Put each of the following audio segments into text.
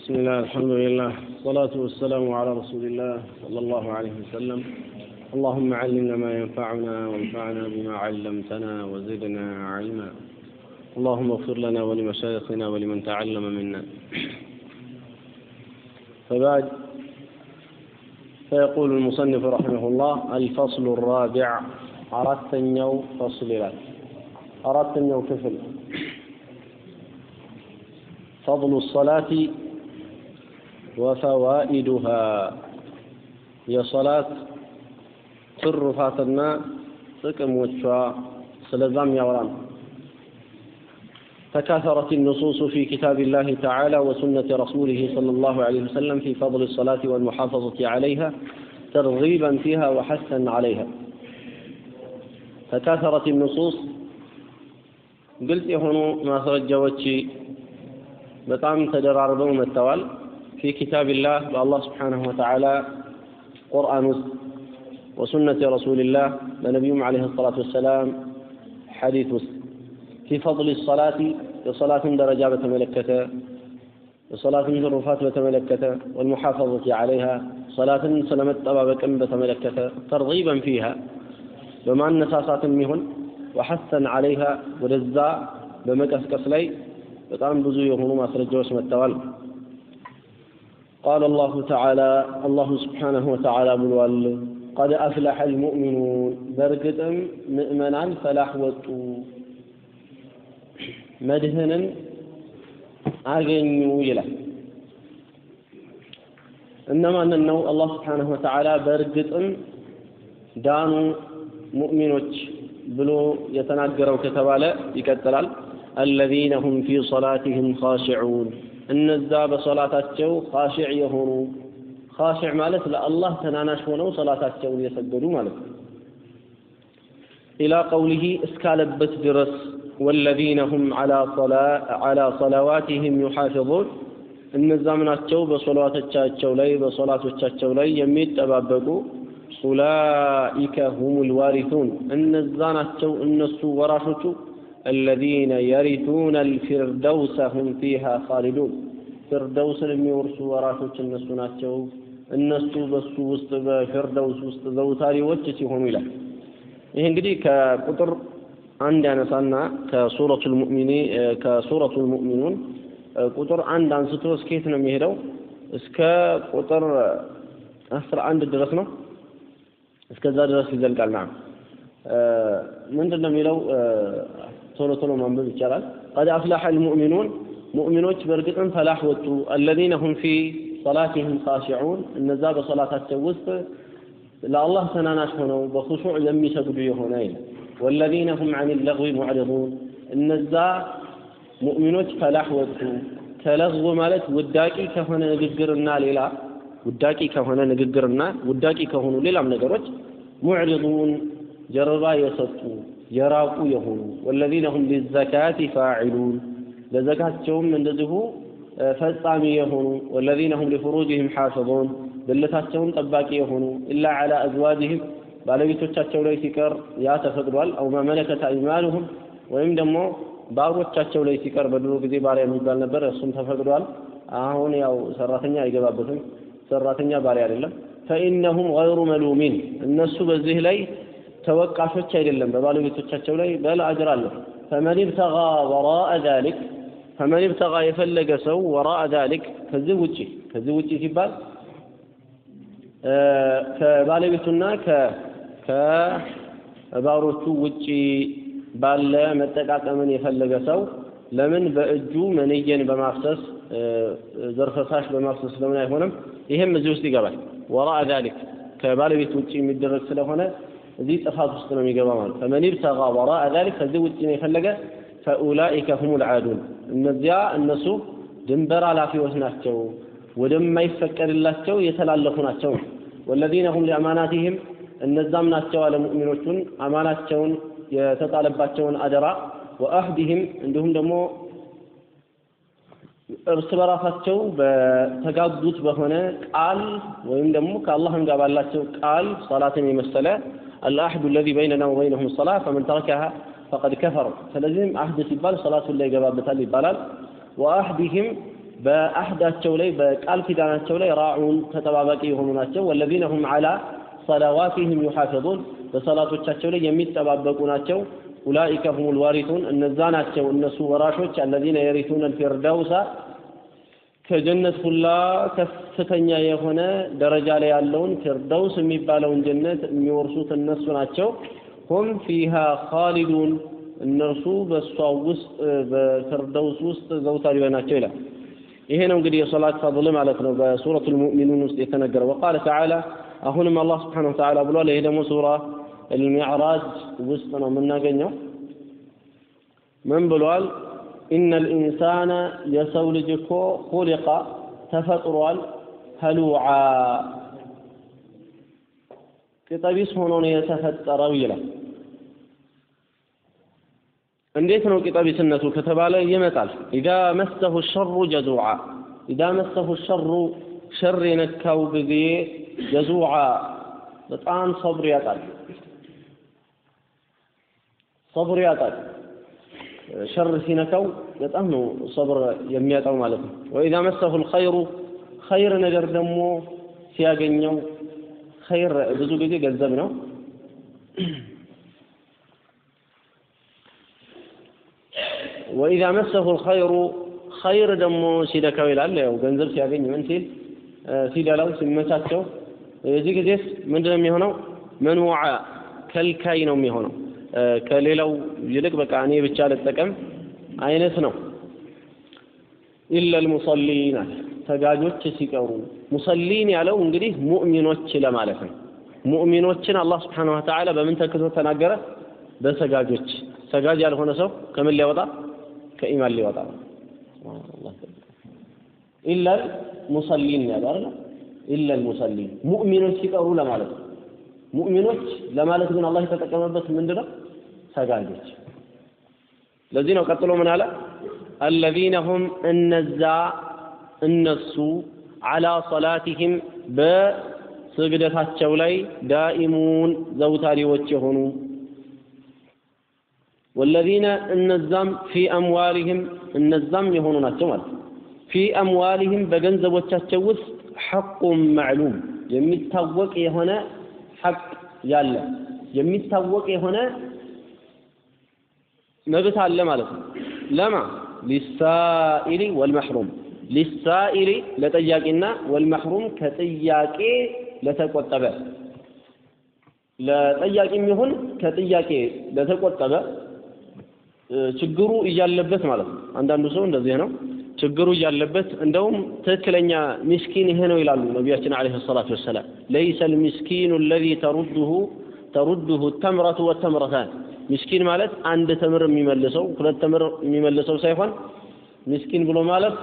بسم الله الحمد لله الصلاة والسلام على رسول الله صلى الله عليه وسلم. اللهم علمنا ما ينفعنا وانفعنا بما علمتنا وزدنا علما. اللهم اغفر لنا ولمشايخنا ولمن تعلم منا. فبعد فيقول المصنف رحمه الله الفصل الرابع أردت يوم فصل لا. أردت يوم كفل. فضل الصلاة وفوائدها يا صلاة ትሩፋትና ጥቅሞቿ ስለዛም ያወራል تكاثرت النصوص في كتاب الله تعالى وسنة رسوله صلى الله عليه وسلم في فضل الصلاة والمحافظة عليها ترغيبا فيها وحثا عليها تكاثرت النصوص قلت يهونو ما سرجوتشي በጣም ተደራርበው መጥተዋል ፊ ኪታቢላህ በአላህ ስብሓንሁ ወተዓላ ቁርአን ውስጥ ወሱነቲ ረሱልላህ በነቢዩም ዓለይሂ ሰላቱ ወሰላም ሐዲት ውስጥ ፊ ፈضል ሰላቲ የሰላትን ደረጃ በተመለከተ የሰላትን ትሩፋት በተመለከተ ወልሙሓፈظቲ ዓለይሃ ሰላትን ስለመጠባበቅም በተመለከተ ተርጊበን ፊሃ በማነሳሳትም ይሁን ወሐሰን ዓለይሃ ወደዛ በመቀስቀስ ላይ በጣም ብዙ የሆኑ ማስረጃዎች መጥተዋል قال الله تعالى الله سبحانه وتعالى ብሏል قد أفلح المؤمنون በእርግጥም ምእመናን ፈላህ ወጡ መድህንን አገኙ ይላል እነማንን ነው አላህ ስብሓንሁ ወተዓላ በእርግጥም ዳኑ ሙእሚኖች ብሎ የተናገረው ከተባለ ይቀጥላል الذين هم في صلاتهم خاشعون እነዛ በሶላታቸው ኻሽዕ የሆኑ ኻሽዕ ማለት ለአላህ ተናናሽ ሆነው ሶላታቸውን የሰገዱ ማለት ነው። ኢላ ቀውሊሂ እስካለበት ድረስ ወለዚነ ሁም ዓላ ሰላዋቲህም ዩሓፊظን እነዛም ናቸው በሶላቶቻቸው ላይ በሶላቶቻቸው ላይ የሚጠባበቁ ኡላኢከ ሁም ልዋሪቱን እነዛ ናቸው እነሱ ወራሾቹ الذين يرثون الفردوس هم فيها خالدون فردوس የሚወርሱ ወራሾች እነሱ ናቸው እነሱ በሱ ውስጥ በፊርደውስ ውስጥ ዘውታሪዎች ሲሆኑ ይላል ይህ እንግዲህ ከቁጥር አንድ ያነሳና ከሱረቱል ሙእሚኒ ከሱረቱል ሙእሚኑን ቁጥር አንድ አንስቶ እስከየት ነው የሚሄደው እስከ ቁጥር አስራ አንድ ድረስ ነው እስከዛ ድረስ ይዘልቃል ና ምንድን ነው የሚለው ቶሎ ቶሎ ማንበብ ይቻላል። ቀድ አፍላሐ ልሙእሚኑን ሙእሚኖች በእርግጥም ፈላህ ወጡ። አለዚነ ሁም ፊ ሰላቲህም ኻሽዑን እነዛ በሶላታቸው ውስጥ ለአላህ ተናናሽ ሆነው በኹሹዕ የሚሰግዱ የሆነ ይላል ወለዚነ ሁም አን ለግዊ ሙዕሪضን እነዛ ሙእሚኖች ፈላህ ወጡ። ከለግው ማለት ውዳቂ ከሆነ ንግግርና ሌላ ውዳቂ ከሆነ ንግግርና ውዳቂ ከሆኑ ሌላም ነገሮች ሙዕሪضን ጀርባ የሰጡ የራቁ የሆኑ ወለዚነ ሁም ሊዘካቲ ፋዒሉን ለዘካቸውም እንደዚሁ ፈጻሚ የሆኑ ወለዚነ ሁም ሊፍሩጅህም ሓፊظን ብልታቸውን ጠባቂ የሆኑ ኢላ ዓላ አዝዋጅህም ባለቤቶቻቸው ላይ ሲቀር ያ ተፈቅዷል። አው መመለከት አይማኑሁም ወይም ደግሞ ባሮቻቸው ላይ ሲቀር በድሮ ጊዜ ባሪያ የሚባል ነበር እሱም ተፈቅዷል። አሁን ያው ሰራተኛ አይገባበትም። ሰራተኛ ባሪያ አይደለም። ፈኢነሁም ገይሩ መሉሚን እነሱ በዚህ ላይ ተወቃሾች አይደለም በባለቤቶቻቸው ላይ በል አጅር አለው ፈመን ብተጋ ወራአ ዛሊክ ፈመን ብተጋ የፈለገ ሰው ወራአ ዛሊክ ከዚህ ውጪ ከዚህ ውጪ ሲባል ከባለቤቱና ከባሮቹ ውጪ ባለ መጠቃቀምን የፈለገ ሰው ለምን በእጁ መንየን በማፍሰስ ዘርፈሳሽ በማፍሰስ ለምን አይሆንም? ይሄም እዚህ ውስጥ ይገባል። ወራአ ዛሊክ ከባለቤት ውጪ የሚደረግ ስለሆነ እዚህ ጥፋት ውስጥ ነው የሚገባ ማለት ፈመን ብተጋ ወራአ ዛሊክ ከዚህ ውጭ ነው የፈለገ። ፈኡላኢከ ሁም ልዓዱን እነዚያ እነሱ ድንበር ኃላፊዎች ናቸው ወደማይፈቀድላቸው የተላለፉ ናቸው። ወለዚነ ሁም ሊአማናቲህም እነዛም ናቸው አለ ሙእሚኖቹን አማናቸውን የተጣለባቸውን አደራ። ወአህዲህም እንዲሁም ደግሞ እርስ በራሳቸው በተጋቡት በሆነ ቃል ወይም ደግሞ ከአላህም ጋር ባላቸው ቃል ሰላትን የመሰለ العهد الذي بيننا وبينهم الصلاة فمن تركها فقد كفر فلازم عهد ሲባል ሰላቱን ላይ ይገባበታል ይባላል ወአህዲህም በአህዳቸው ላይ በቃል ኪዳናቸው ላይ ራዑን ተጠባባቂ የሆኑ ናቸው። ወለዚነ ሁም ዐላ ሰላዋቲህም ዩሐፊዙን በሰላቶቻቸው ላይ የሚጠባበቁ ናቸው። ኡላኢከ ሁሙል ዋሪቱን እነዛ ናቸው እነሱ ወራሾች አለዚነ የሪቱነ አልፊርደውሳ ከጀነት ሁላ ከፍተኛ የሆነ ደረጃ ላይ ያለውን ፊርደውስ የሚባለውን ጀነት የሚወርሱት እነሱ ናቸው። ሁም ፊሃ ኻሊዱን እነርሱ በእሷ ውስጥ በፊርደውስ ውስጥ ዘውታሪዎች ናቸው ይላል። ይሄ ነው እንግዲህ የሶላት ፈضል ማለት ነው በሱረቱል ሙእሚኑን ውስጥ የተነገረው። ወቃለ ተዓላ አሁንም አላህ ስብሓነሁ ወተዓላ ብሏል። ይሄ ደግሞ ሱራ አልሚዕራጅ ውስጥ ነው የምናገኘው። ምን ብሏል? ኢነ ልኢንሳነ የሰው ልጅ እኮ ሁሊቀ ተፈጥሯል ሀሉዓ ቅጠቢስ ሆኖ ነው የተፈጠረው ይላል። እንዴት ነው ቂጠቢስነቱ ከተባለ ይመጣል። ኢዛ መሰሁ ሸሩ ጀዙዓ ኢዛ መሰሁ ሸሩ ሸር የነካው ጊዜ ጀዙዓ በጣም ሰብር ያጣል። ሰብር ያጣል። ሸር ሲነካው በጣም ነው ሰብር የሚያጣው ማለት ነው። ወኢዛ መሰሁ ልኸይሩ ኸይር ነገር ደግሞ ሲያገኘው ኸይር ብዙ ጊዜ ገንዘብ ነው። ወኢዛ መሰሁ ልኸይሩ ኸይር ደግሞ ሲነካው ይላል። ያው ገንዘብ ሲያገኝ ምን ሲል ሲደላው ሲመቻቸው፣ የዚህ ጊዜስ ምንድን ነው የሚሆነው? መንውዓ ከልካይ ነው የሚሆነው። ከሌላው ይልቅ በቃ እኔ ብቻ ልጠቀም አይነት ነው። ኢለል ሙሰሊን አለ ሰጋጆች ሲቀሩ። ሙሰሊን ያለው እንግዲህ ሙእሚኖች ለማለት ነው። ሙእሚኖችን አላህ ስብሓነሁ ወተዓላ በምን ተክቶ ተናገረ? በሰጋጆች። ሰጋጅ ያልሆነ ሰው ከምን ሊያወጣ? ከኢማን ሊወጣ ነው። ኢለል ሙሰሊን አይደል? ኢለል ሙሰሊን ሙእሚኖች ሲቀሩ ለማለት ነው። ሙእሚኖች ለማለት ግን አላህ የተጠቀመበት ምንድነው? ሰጋጆች። ለዚህ ነው ቀጥሎ ምን አለ? አለዚነ ሁም እነዛ እነሱ አላ ሰላቲህም በስግደታቸው ላይ ዳኢሙን ዘውታሪዎች የሆኑ ወለዚነ እነዛም ፊ አምዋሊህም እነዛም የሆኑ ናቸው ማለት ነው። ፊ አምዋሊህም በገንዘቦቻቸው ውስጥ ሐቁም ማዕሉም የሚታወቅ የሆነ ሐቅ ያለ የሚታወቅ የሆነ መብት አለ ማለት ነው። ለማ ሊሳኢሊ ወልመሕሩም ሊሳኢሊ ለጠያቂና ወልመሕሩም ከጥያቄ ለተቆጠበ ለጠያቂም ይሁን ከጥያቄ ለተቆጠበ ችግሩ እያለበት ማለት ነው። አንዳንዱ ሰው እንደዚህ ነው። ችግሩ እያለበት እንደውም ትክክለኛ ሚስኪን ይሄ ነው ይላሉ ነቢያችን ዓለይሂ ሰላቱ ወሰላም። ለይሰ ልሚስኪኑ አለዚ ተሩድሁ ተሩድሁ ተምረቱ ወተምረታን ሚስኪን ማለት አንድ ተምር የሚመልሰው ሁለት ተምር የሚመልሰው ሳይሆን ሚስኪን ብሎ ማለት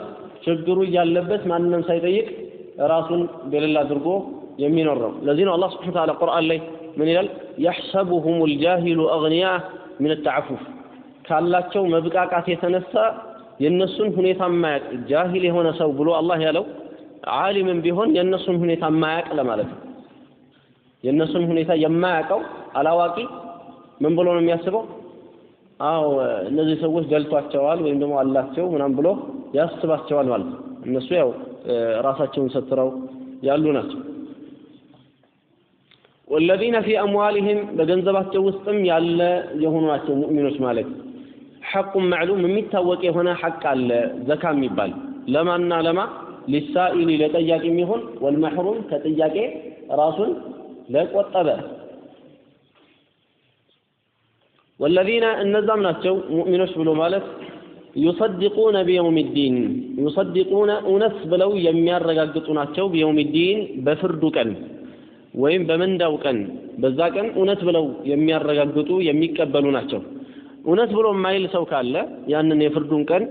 ችግሩ እያለበት ማንንም ሳይጠይቅ ራሱን ገለል አድርጎ የሚኖር ነው። ለዚህ ነው አላህ ስብሐነ ወተዓላ ቁርአን ላይ ምን ይላል? የሕሰቡሁም ልጃሂሉ አግኒያ ምን ተዓፉፍ ካላቸው መብቃቃት የተነሳ የእነሱን ሁኔታ የማያቅ ጃሂል የሆነ ሰው ብሎ አላህ ያለው ዓሊምም ቢሆን የእነሱን ሁኔታ የማያቅ ለማለት ነው። የእነሱን ሁኔታ የማያውቀው አላዋቂ ምን ብሎ ነው የሚያስበው? አዎ እነዚህ ሰዎች ደልቷቸዋል ወይም ደግሞ አላቸው ምናም ብሎ ያስባቸዋል ማለት ነው። እነሱ ያው ራሳቸውን ሰትረው ያሉ ናቸው። ወለዚነ ፊ አምዋሊህም በገንዘባቸው ውስጥም ያለ የሆኑ ናቸው ሙእሚኖች ማለት ሐቁን ማዕሉም የሚታወቅ የሆነ ሐቅ አለ ዘካ የሚባል ለማና ለማ ሊሳኢሊ ለጠያቂ የሚሆን ወልመሕሩም ከጥያቄ ራሱን ለቆጠበ። ወለዚነ እነዛም ናቸው ሙእሚኖች ብሎ ማለት ዩሰድቁነ ቢየውም ዲን ዩሰድቁነ እውነት ብለው የሚያረጋግጡ ናቸው ቢየውም ዲን በፍርዱ ቀን ወይም በመንዳው ቀን። በዛ ቀን እውነት ብለው የሚያረጋግጡ የሚቀበሉ ናቸው። እውነት ብሎ የማይል ሰው ካለ ያንን የፍርዱን ቀን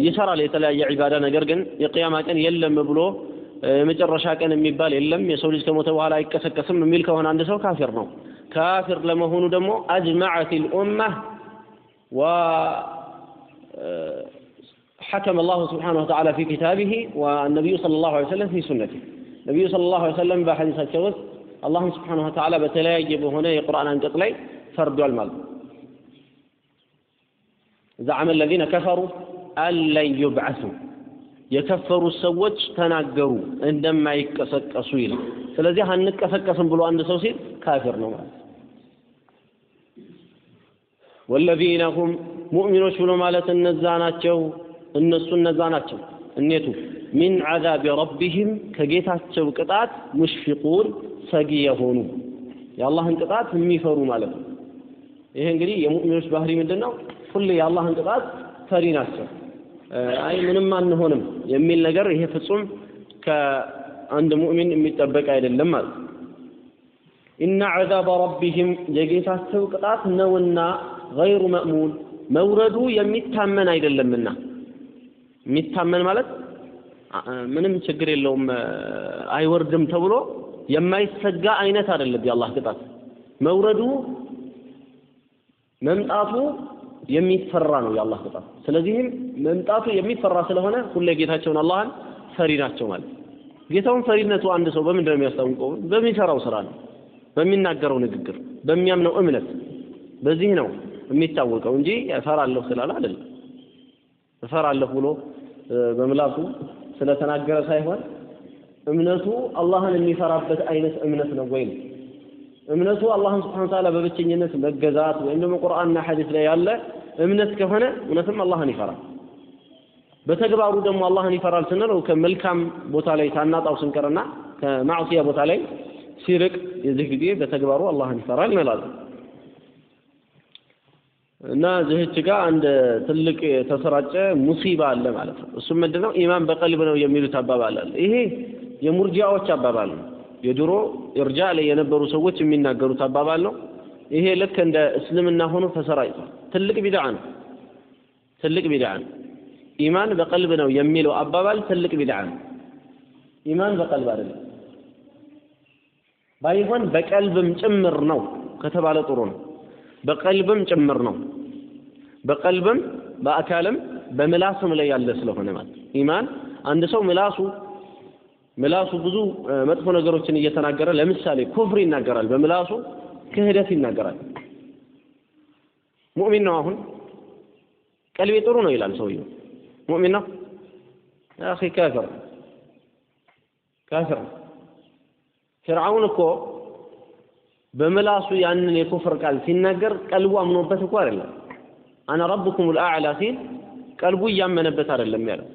ይሰራል የተለያየ ዒባዳ፣ ነገር ግን የቅያማ ቀን የለም ብሎ የመጨረሻ ቀን የሚባል የለም የሰው ልጅ ከሞተ በኋላ አይቀሰቀስም የሚል ከሆነ አንድ ሰው ካፊር ነው። ካፊር ለመሆኑ ደግሞ አጅመዐት ልኡማ وحكم الله سبحانه وتعالى في كتابه والنبي صلى الله عليه وسلم في سنته ነቢዩ ሰለላሁ ዐለይሂ ወሰለም በሐዲሳቸው ውስጥ አላህን ስብሓነሁ ወተዓላ በተለያየ በሆነ የቁርአን አንቀጽ ላይ ፈርዷል ማለት ነው። ዘዐመ አለዚነ ከፈሩ አለን ዩብዐሱ የከፈሩት ሰዎች ተናገሩ እንደማይቀሰቀሱ ይላል። ስለዚህ አንቀሰቀስም ብሎ አንድ ሰው ሲል ካፊር ነው ማለት ወለዚነ ሁም ሙእሚኖች ብሎ ማለት እነዛ ናቸው እነሱ እነዛ ናቸው እኔቱ ሚን ዐዛቢ ረቢህም ከጌታቸው ቅጣት ሙሽፊቁን ሰጊ የሆኑ የአላህን ቅጣት የሚፈሩ ማለት ነው። ይሄ እንግዲህ የሙእሚኖች ባህሪ ምንድን ነው? ሁሌ የአላህን ቅጣት ፈሪ ናቸው። አይ ምንም አንሆንም የሚል ነገር ይሄ ፍጹም ከአንድ ሙእሚን የሚጠበቅ አይደለም ማለት ነው። ኢነ ዐዛበ ረቢህም የጌታቸው ቅጣት ነውና ገይሩ መእሙን መውረዱ የሚታመን አይደለምና የሚታመን ማለት ምንም ችግር የለውም አይወርድም ተብሎ የማይሰጋ አይነት አይደለም የአላህ ቅጣት መውረዱ መምጣቱ የሚፈራ ነው የአላህ ቅጣት። ስለዚህም መምጣቱ የሚፈራ ስለሆነ ሁሌ ጌታቸውን አላህን ፈሪ ናቸው ማለት ጌታውን ፈሪነቱ አንድ ሰው በምንድን ነው የሚያስታውቀው? በሚሰራው ስራ ነው በሚናገረው ንግግር በሚያምነው እምነት። በዚህ ነው የሚታወቀው እንጂ እፈራለሁ ስላለ አይደለም። እፈራለሁ ብሎ በምላሱ ስለተናገረ ሳይሆን እምነቱ አላህን የሚፈራበት አይነት እምነት ነው ወይ እምነቱ አላህን ስብሐነ ወተዓላ በብቸኝነት መገዛት ወይም ደግሞ ቁርአንና ሐዲስ ላይ ያለ እምነት ከሆነ እውነትም አላህን ይፈራል። በተግባሩ ደግሞ አላህን ይፈራል ስንለው ከመልካም ቦታ ላይ ሳናጣው ስንቀርና ከማዕሲያ ቦታ ላይ ሲርቅ የዚህ ጊዜ በተግባሩ አላህን ይፈራል እንላለን። እና ዝህች ጋር አንድ ትልቅ የተሰራጨ ሙሲባ አለ ማለት ነው። እሱም ምንድነው? ኢማን በቀልብ ነው የሚሉት አባባል አለ። ይሄ የሙርጂያዎች አባባል ነው። የድሮ እርጃ ላይ የነበሩ ሰዎች የሚናገሩት አባባል ነው። ይሄ ልክ እንደ እስልምና ሆኖ ተሰራጭቷል። ትልቅ ቢድዓ ነው። ትልቅ ቢድዓ ነው። ኢማን በቀልብ ነው የሚለው አባባል ትልቅ ቢድዓ ነው። ኢማን በቀልብ አይደለም። ባይሆን በቀልብም ጭምር ነው ከተባለ ጥሩ ነው። በቀልብም ጭምር ነው። በቀልብም በአካልም በምላስም ላይ ያለ ስለሆነ ማለት ኢማን አንድ ሰው ምላሱ ምላሱ ብዙ መጥፎ ነገሮችን እየተናገረ ለምሳሌ ኩፍር ይናገራል፣ በምላሱ ክህደት ይናገራል። ሙእሚን ነው። አሁን ቀልቤ ጥሩ ነው ይላል ሰውየው። ሙእሚን ነው። አኺ ካፍር ካፍር ፊርዓውን እኮ በምላሱ ያንን የኩፍር ቃል ሲናገር ቀልቡ አምኖበት እኮ አይደለም። አነ ረብኩም ልአዕላ ሲል ቀልቡ እያመነበት አይደለም ያለው።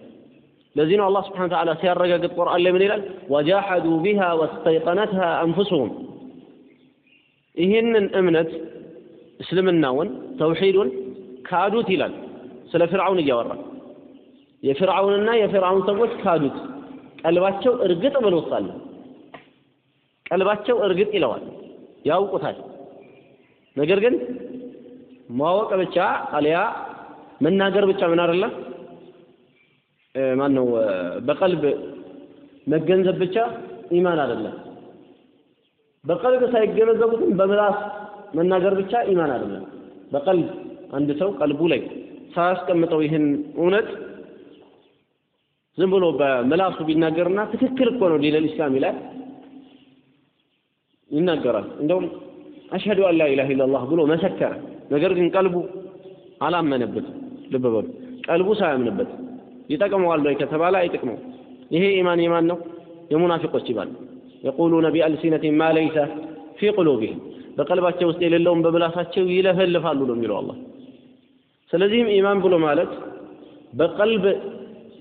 ለዚህ ነው አላህ ስብሐነ ወተዓላ ሲያረጋግጥ ቁርአን ላይ ምን ይላል? ወጃሐዱ ቢሃ ወስተይቀነትሃ አንፉሱሁም። ይህንን እምነት እስልምናውን ተውሒዱን ካዱት ይላል። ስለ ፊርዓውን እያወራ የፊርዓውንና የፊርዓውን ሰዎች ካዱት። ቀልባቸው እርግጥ ብሎ ሳለ ቀልባቸው እርግጥ ይለዋል ያውቁታል። ነገር ግን ማወቅ ብቻ አልያ መናገር ብቻ ምን አይደለም ማን ነው በቀልብ መገንዘብ ብቻ ኢማን አይደለም። በቀልብ ሳይገነዘቡትም በምላስ መናገር ብቻ ኢማን አይደለም። በቀልብ አንድ ሰው ቀልቡ ላይ ሳያስቀምጠው ይህን እውነት ዝም ብሎ በምላሱ ቢናገርና ትክክል እኮ ነው ዲነል ኢስላም ይላል ይናገራል። እንደውም አሽሀዱ አን ላ ኢላሃ ኢለላህ ብሎ መሰከረ። ነገር ግን ቀልቡ አላመነበትም። ልብ በሉ፣ ቀልቡ ሳያምንበት ይጠቅመዋል ወይ ከተባለ አይጠቅመው። ይሄ ኢማን ኢማን ነው፣ የሙናፊቆች ኢማን የቁሉነ ቢአልሲነቲሂም ማ ለይሰ ፊ ቁሉቢሂም በቀልባቸው ውስጥ የሌለውን በምላሳቸው ይለፈልፋሉ ነው የሚለው አላህ። ስለዚህም ኢማን ብሎ ማለት በቀልብ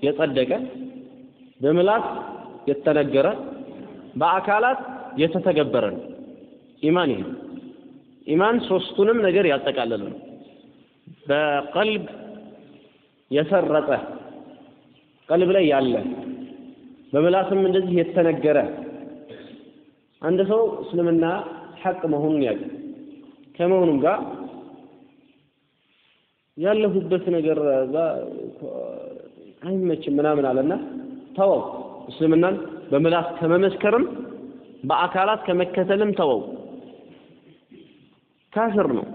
የጸደቀ በምላስ የተነገረ በአካላት የተተገበረ ነው። ኢማን ይሄ ኢማን ሶስቱንም ነገር ያጠቃለለ ነው። በቀልብ የሰረጸ ቀልብ ላይ ያለ በምላስም እንደዚህ የተነገረ አንድ ሰው እስልምና ሐቅ መሆኑን ያውቅ ከመሆኑም ጋር ያለሁበት ነገር አይመችም ምናምን አለና ተወው። እስልምናን በምላስ ከመመስከርም በአካላት ከመከተልም ተወው። ካፍር ነው።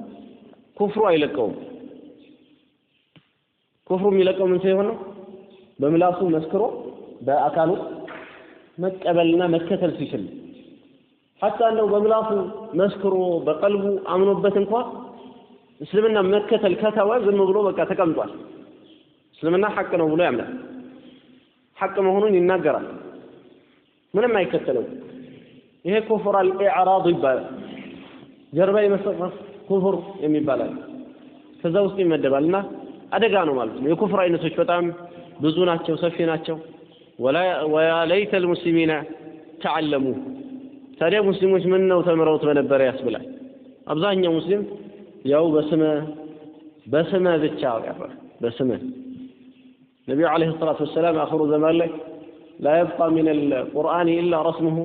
ኩፍሩ አይለቀውም። ኩፍሩ የሚለቀው ምን ሲሆን ነው? በምላሱ መስክሮ በአካሉ መቀበልና መከተል ሲችል ሐታ እንደው በምላሱ መስክሮ በቀልቡ አምኖበት እንኳ እስልምና መከተል ከተወ ዝም ብሎ በቃ ተቀምጧል። እስልምና ሐቅ ነው ብሎ ያምናል። ሐቅ መሆኑን ይናገራል። ምንም አይከተለው። ይሄ ኩፍር አልኢዕራድ ይባላል። ጀርባ የመስጠት ኩፍር የሚባላል ከዛ ውስጥ ይመደባል እና አደጋ ነው ማለት ነው። የኩፍር አይነቶች በጣም ብዙ ናቸው፣ ሰፊ ናቸው። ወያ ለይተ ልሙስሊሚነ ተዓለሙ ታዲያ ሙስሊሞች ምን ነው ተምረውት በነበረ ያስብላል። አብዛኛው ሙስሊም ያው በስመ በስመ ብቻ ቀረ በስመ ነቢዩ ዓለይሂ ሰላቱ ወሰላም አኽሩ ዘማን ላይ ላ የብቃ ሚን አልቁርአን ኢላ ረስሙሁ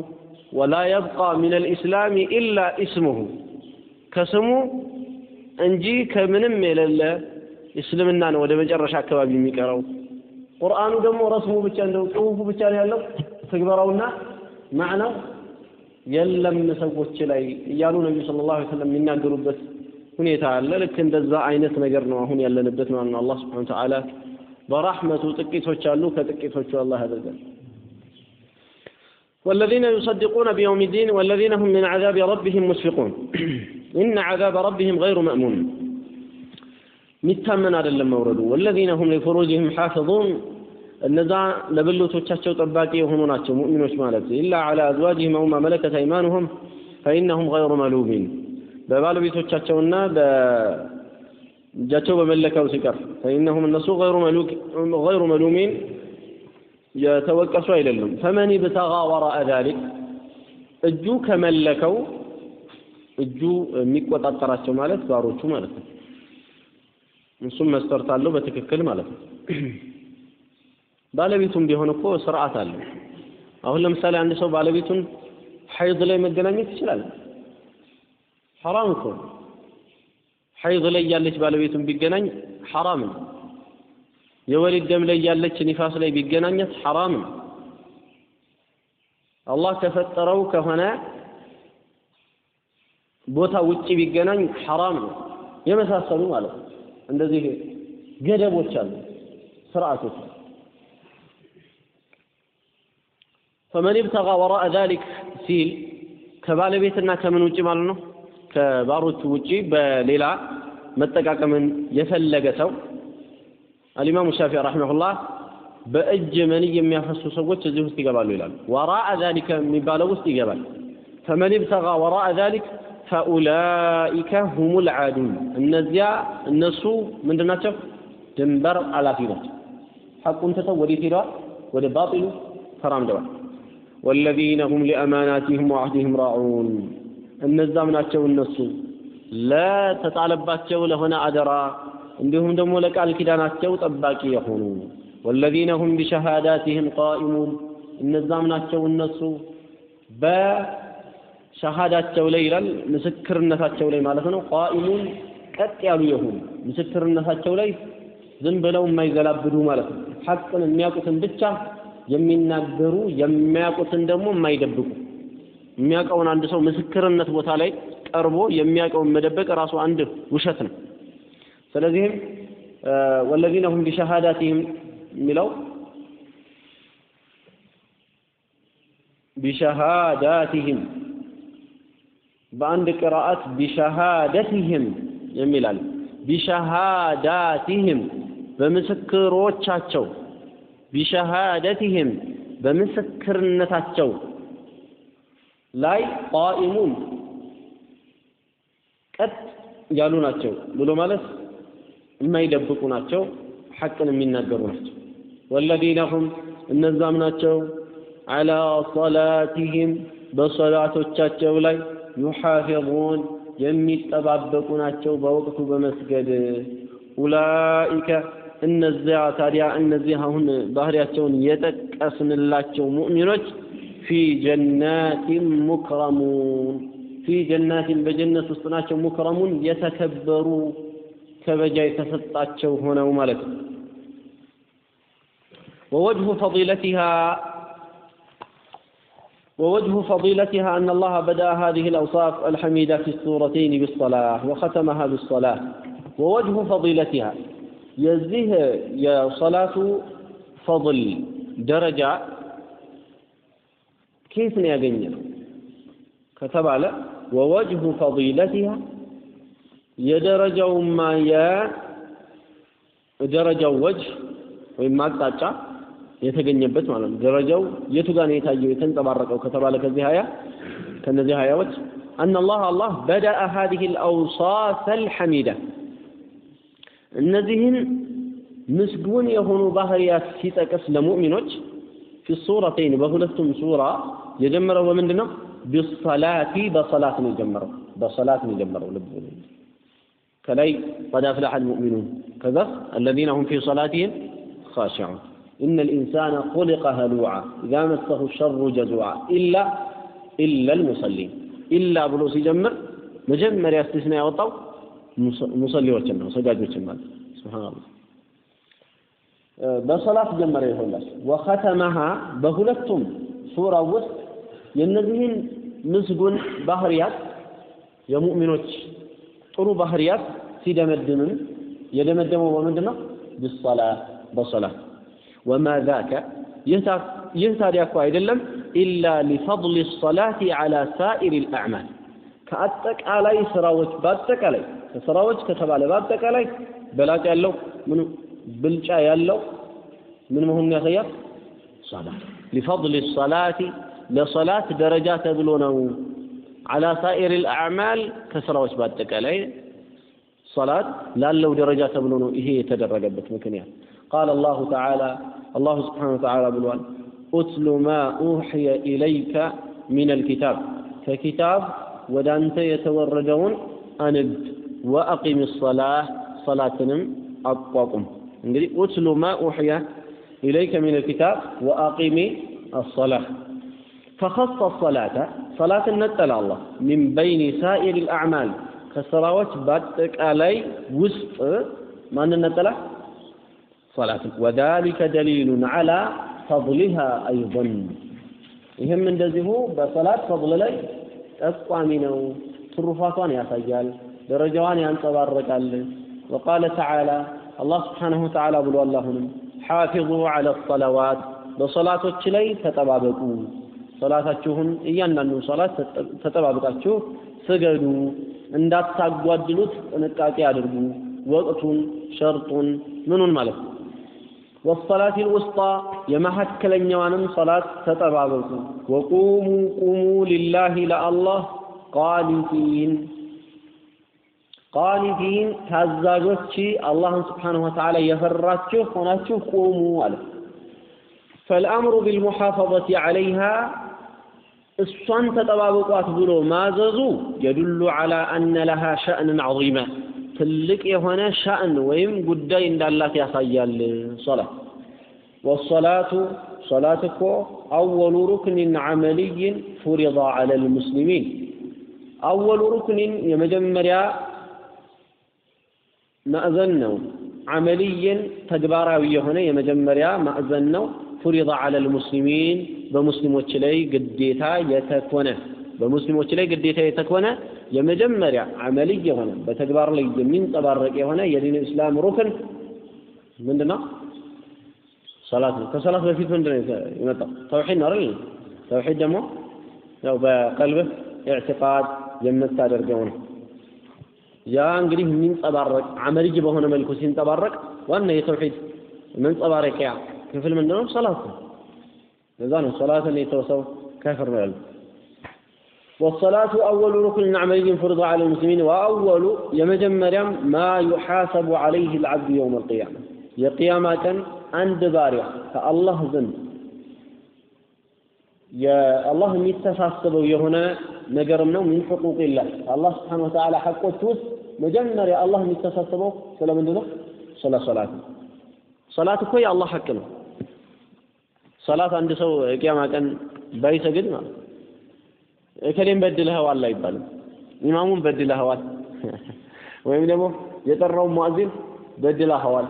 ወላ የብቃ ሚን አልኢስላሚ ኢላ ኢስሙሁ ከስሙ እንጂ ከምንም የሌለ እስልምና ነው ወደ መጨረሻ አካባቢ የሚቀረው። ቁርአኑ ደግሞ ረስሙ ብቻ እንደው ጽሁፉ ብቻ ነው ያለው ትግበራውና ማዕናው የለም ሰዎች ላይ እያሉ ነቢዩ ሰለላሁ ዐለይሂ ወሰለም የሚናገሩበት ሁኔታ አለ። ልክ እንደዛ አይነት ነገር ነው አሁን ያለንበት ማለት ነው። አላህ ሱብሓነሁ ወተዓላ በራህመቱ ጥቂቶች አሉ፣ ከጥቂቶቹ አላህ ያደርጋል። والذين يصدقون بيوم الدين والذين هم من عذاب ربهم مشفقون إن عذاب ربهم غير مأمون ሚታመን አይደለም መውረዱ ወለዚነ ሁም ሊፍሩጅህም ሓፊዙን እነዛ ለብልቶቻቸው ጠባቂ የሆኑ ናቸው ሙእሚኖች ማለት ኢላ ዐላ አዝዋጅህም አው ማ መለከት አይማኑሁም ፈኢነሁም ገይሩ መሉሚን። በባለቤቶቻቸውና በእጃቸው በመለከው ሲቀር ፈኢነሁም እነሱ ገይሩ መሉሚን የተወቀሱ አይደሉም። ፈመን ብተጋ ወራአ ዛሊክ እጁ ከመለከው እጁ የሚቆጣጠራቸው ማለት ባሮቹ ማለት ነው። እሱም መስፈርት አለው በትክክል ማለት ነው። ባለቤቱም ቢሆን እኮ ስርዓት አለው። አሁን ለምሳሌ አንድ ሰው ባለቤቱን ሐይድ ላይ መገናኘት ይችላል። ሐራም እኮ ሐይድ ላይ ያለች ባለቤቱን ቢገናኝ ሐራም ነው። የወሊድ ደም ላይ ያለች ኒፋስ ላይ ቢገናኘት ሐራም ነው። አላህ ከፈጠረው ከሆነ ቦታ ውጪ ቢገናኝ ሐራም ነው። የመሳሰሉ ማለት ነው። እንደዚህ ገደቦች አሉ፣ ስርዓቶች። ፈመን ብተጋ ወራአ ዛሊክ ሲል ከባለቤትና ከምን ውጭ ማለት ነው? ከባሮቹ ውጪ በሌላ መጠቃቀምን የፈለገ ሰው አልኢማሙ ሻፊዒ ረሒመሁላህ በእጅ መንይ የሚያፈሱ ሰዎች እዚህ ውስጥ ይገባሉ ይላሉ። ወራአ ዛሊከ የሚባለው ውስጥ ይገባል። ፈመን ብተጋ ወራአ ዛሊክ ፈኡላኢከ ሁሙል ዓዱን እነዚያ እነሱ ምንድን ናቸው? ድንበር አላፊ ናቸው። ሐቁን ትተው ወዴት ሄደዋል? ወደ ባጢሉ ተራምደዋል። ወለዚነ ሁም ሊአማናቲህም ወዐህዲህም ራዑን እነዛም ናቸው እነሱ ለተጣለባቸው ለሆነ አደራ እንዲሁም ደግሞ ለቃል ኪዳናቸው ጠባቂ የሆኑ ወለዚነ ሁም ቢሸሃዳቲህም ቃኢሙን እነዛም ናቸው እነሱ በ ሸሃዳቸው ላይ ይላል ምስክርነታቸው ላይ ማለት ነው። ቃኢሙን ቀጥ ያሉ የሆኑ ምስክርነታቸው ላይ ዝም ብለው የማይዘላብዱ ማለት ነው። ሐቅን የሚያውቁትን ብቻ የሚናገሩ የሚያውቁትን ደግሞ የማይደብቁ። የሚያውቀውን አንድ ሰው ምስክርነት ቦታ ላይ ቀርቦ የሚያውቀውን መደበቅ ራሱ አንድ ውሸት ነው። ስለዚህም ወለዚነ ሁም ቢሸሃዳቲህም የሚለው ቢሸሃዳቲህም በአንድ ቅራአት ቢሸሃደትህም የሚላል ቢሸሃዳትህም በምስክሮቻቸው ቢሸሃደትህም በምስክርነታቸው ላይ ቃኢሙን ቀጥ ያሉ ናቸው ብሎ ማለት የማይደብቁ ናቸው፣ ሐቅን የሚናገሩ ናቸው። ወለዚነ ሁም እነዛም ናቸው ዐላ ሰላቲህም በሰላቶቻቸው ላይ ዩሓፊዙን የሚጠባበቁ ናቸው በወቅቱ በመስገድ ኡላኢከ እነዚያ ታዲያ እነዚህ አሁን ባህሪያቸውን የጠቀስንላቸው ሙእሚኖች ፊ ጀናቲን ሙክረሙን ፊ ጀናቲን በጀነት ውስጥ ናቸው ሙክረሙን የተከበሩ ከበጃ የተሰጣቸው ሆነው ማለት ነው ووجه فضيلتها ووجه فضيلتها أن الله بدأ هذه الأوصاف الحميدة في السورتين بالصلاة وختمها بالصلاة ووجه فضيلتها يزيه يا صلاة فضل درجة كيف نياغنيا كتب على ووجه فضيلتها يدرجة ما يا درجة وجه وما أقطع የተገኘበት ማለት ነው። ደረጃው የቱ ጋር ነው የታየው የተንጸባረቀው ከተባለ ከዚህ ሀያ ከነዚህ ሀያዎች أن الله الله بدأ هذه الأوصاف الحميدة እነዚህን ምስጉን የሆኑ ባህሪያት ሲጠቅስ ለሙእሚኖች ፊ ሱረተይን በሁለቱም ሱራ የጀመረው በምንድን ነው? ቢሰላቲ በሰላት ነው የጀመረው። በሰላት ነው የጀመረው። ልብ ከላይ ቀድ አፍለሐ አልሙእሚኑን ከዛ አለዚነ ሁም ፊ ሰላቲሂም ኻሺዑን ኢነ ልኢንሳነ ኹሊቀ ሀሉዓ ኢዛ መሰሁ ሸሩ ጀዙዓ ኢላ ኢላ ልሙሰሊን ኢላ ብሎ ሲጀምር መጀመሪያ እስቲስና ያወጣው ሙሰሊዎችን ነው ሰጋጆችን ማለት ሱብሃንአላህ። በሰላት ጀመረ ይሆናል ወኸተመሃ በሁለቱም ሱራ ውስጥ የእነዚህን ምስጉን ባህርያት የሙእሚኖች ጥሩ ባህርያት ሲደመድምም የደመደመው በምንድን ነው ብሰላ በሰላት ወማ ዛከ ይህ ታዲያ እኮ አይደለም። ኢላ ሊፈضል ሰላቲ ዐላ ሳኢር ልአዕማል ከአጠቃላይ ስራዎች በአጠቃላይ ከስራዎች ከተባለ በአጠቃላይ በላጭ ያለው ምኑ ብልጫ ያለው ምን መሆኑን ያሳያል? ሰላት ሊፈضል ሰላቲ ለሰላት ደረጃ ተብሎ ነው። ዐላ ሳኢር ልአዕማል ከስራዎች በአጠቃላይ ሰላት ላለው ደረጃ ተብሎ ነው ይሄ የተደረገበት ምክንያት። ቃል አላሁ ተዓላ አላሁ ስብሓነ ወተዓላ ብሏል ኡትሉ ማ ኡሕየ ኢለይከ ሚን አልኪታብ ከኪታብ ወደ አንተ የተወረደውን አንብ وأقم الصلاة صلاة نم أطاقم أتلو ما أوحي إليك من الكتاب وأقم الصلاة. فخص الصلاة صلاة نتلى الله من بين سائر الأعمال. كسراوات باتك علي وسط ما نتلى صلاة وذلك دليل على فضلها أيضا. يهم من دزه بصلاة فضل لي أقوى منه يا سجال ደረጃዋን ያንጸባርቃል وقال تعالى الله سبحانه وتعالى ብሏል አሁንም حافظوا على الصلوات በሰላቶች ላይ ተጠባበቁ ሰላታችሁን እያንዳንዱ ሰላት ተጠባብቃችሁ ስገዱ እንዳታጓድሉት ጥንቃቄ አድርጉ ወቅቱን ሸርጡን ምኑን ማለት ነው ወሰላት ልውስጣ የመካከለኛዋንም ሰላት ተጠባበቁ ወቁሙ ቁሙ ሊላሂ ለአላህ ቃኒቲን ቃኒቲን ታዛዦች አላህን ስብሓነሁ ወተዓላ የፈራችሁ ሆናችሁ ቆሙ አለ። ፈልአምሩ ቢልሙሓፈظቲ ዐለይሃ እሷን ተጠባበቋት ብሎ ማዘዙ የዱሉ ዐላ አነ ለሃ ሸእንን ዐظመ ትልቅ የሆነ ሻእን ወይም ጉዳይ እንዳላት ያሳያል። ሶላት ወሰላቱ ሶላት እኮ አወሉ ሩክኒን ዐመልይን ፉሪض ዐለ ልሙስሊሚን አወሉ ሩክኒን የመጀመሪያ ማዕዘን ነው ዐመልይን ተግባራዊ የሆነ የመጀመሪያ ማዕዘን ነው ፉሪض ዐለ ልሙስሊሚን በሙስሊሞች ላይ ግዴታ የተኮነ በሙስሊሞች ላይ ግዴታ የተኮነ የመጀመሪያ አመልይ የሆነ በተግባር ላይ የሚንጸባረቅ የሆነ የዲን እስላም ሩክን ምንድን ነው? ሰላት ነው። ከሰላት በፊት ምንድን ነው የመጣው? ተውሒድ ነው አይደል? ተውሒድ ደግሞ ያው በቀልብህ ኢዕቲቃድ የምታደርገው ነው። ያ እንግዲህ የሚንጸባረቅ አመልይ በሆነ መልኩ ሲንጸባረቅ ዋና የተውሒድ መንጸባረቂያ ክፍል ምንድን ነው? ሰላት ነው። ለዛ ነው ሰላትን የተወሰው ካፍር ነው ያለው። والصلاة أول ركن عملي فرض على المسلمين وأول يمجمريم ما يحاسب عليه العبد يوم القيامة يا قيامة عند بارع فالله زن يا الله يتساسبوا يهنا نجرمنا من حقوق الله الله سبحانه وتعالى حقه መጀመሪያ አላህ የሚተሳሰበው ስለምንድን ነው? ስለ ሰላት ነው። እኮ የአላህ ሀቅ ነው። ሰላት አንድ ሰው ቅያማ ቀን ባይሰግድ ማለት እከሌን በድለኸዋል አይባልም። ኢማሙን በድለኸዋል ወይም ደግሞ የጠራውን ሙአዚን በድለኸዋል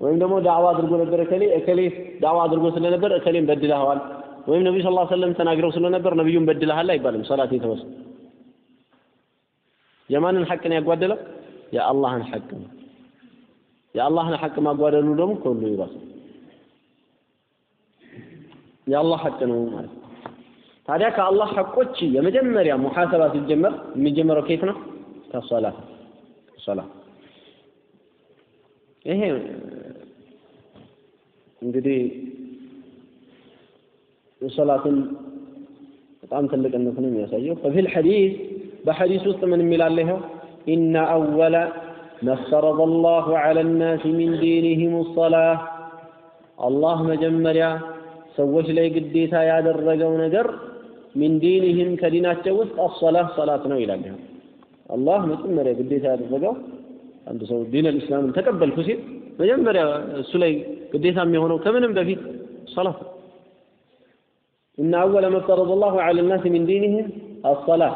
ወይም ደግሞ ዳዕዋ አድርጎ ነበር እከሌ እከሌ ዳዕዋ አድርጎ ስለነበር እከሌን በድለኸዋል ወይም ነብዩ ሰለላሁ ዐለይሂ ወሰለም ተናግረው ስለነበር ነብዩን በድለሃል አይባልም። ሰላት የተወሰነ የማንን ሐቅ ነው ያጓደለው? የአላህን ሐቅ ነው። የአላህን ሐቅ ማጓደሉ ደግሞ ከሁሉ ይባሳል። የአላህ ሐቅ ነው ማለት ነው። ታዲያ ከአላህ ሐቆች የመጀመሪያ ሙሐሰባ ሲጀመር የሚጀመረው ከየት ነው? ከሶላት ሶላት። ይሄ እንግዲህ የሰላትን በጣም ትልቅነት ነው የሚያሳየው። በፊል ሐዲስ በሐዲስ ውስጥ ምን የሚላለ ይኸው ኢነ አወለ ما افترض الله على الناس من دينهم الصلاة الله مجمريا سوش لي قديتا يا درجو نجر من دينهم كدينات وسط الصلاة صلاة نو إلى الله مجمريا قديتا يا درجو አንድ ሰው ዲን الإسلام ተቀበልኩ ሲል መጀመሪያ እሱ ላይ ግዴታ የሚሆነው ከምንም በፊት ሰላት إن أول ما افترض الله على الناس من دينهم الصلاة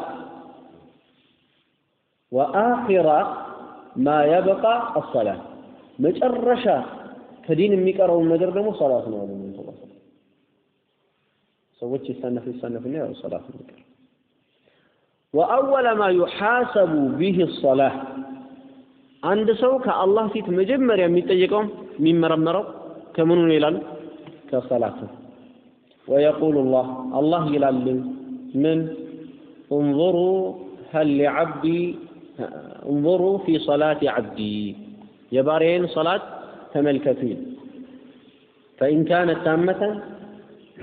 وآخر ما يبقى الصلاة. مجرشة كدين الميكارو مجرد دمو صلاة نوال من صلاة سوتش يستنى في يستنى في النار صلاة المكر وأول ما يحاسب به الصلاة. عند سوك الله فيت مجمر يعني يمي تجيكم من مرمرو؟ كمنو يلال؟ كصلاة. ويقول الله الله يلال. من؟ انظروا هل لعبدي انظروا في صلاة عبدي. يا بارين صلاة تملكتين. فإن كانت تامة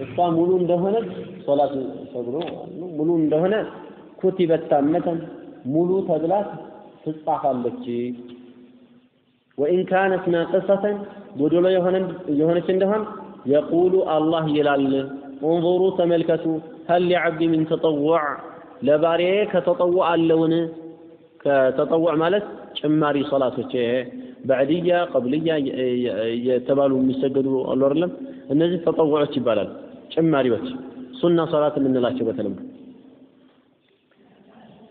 الصام ملون دهنت صلاة صدره ملون دهنة كتبت تامة ملو تدلات في الصحة اللجي وإن كانت ناقصة بدل يهنش دهن يقول الله يلال انظروا تملكتوا هل لعبدي من تطوع؟ لباريك تطوع اللون. ከተጠውዕ ማለት ጭማሪ ሶላቶች በዕድያ ቀብልያ የተባሉ የሚሰገዱ አሉ አይደለም? እነዚህ ተጠውዖች ይባላል ጭማሪዎች ሱና ሶላት የምንላቸው በተለምዶ።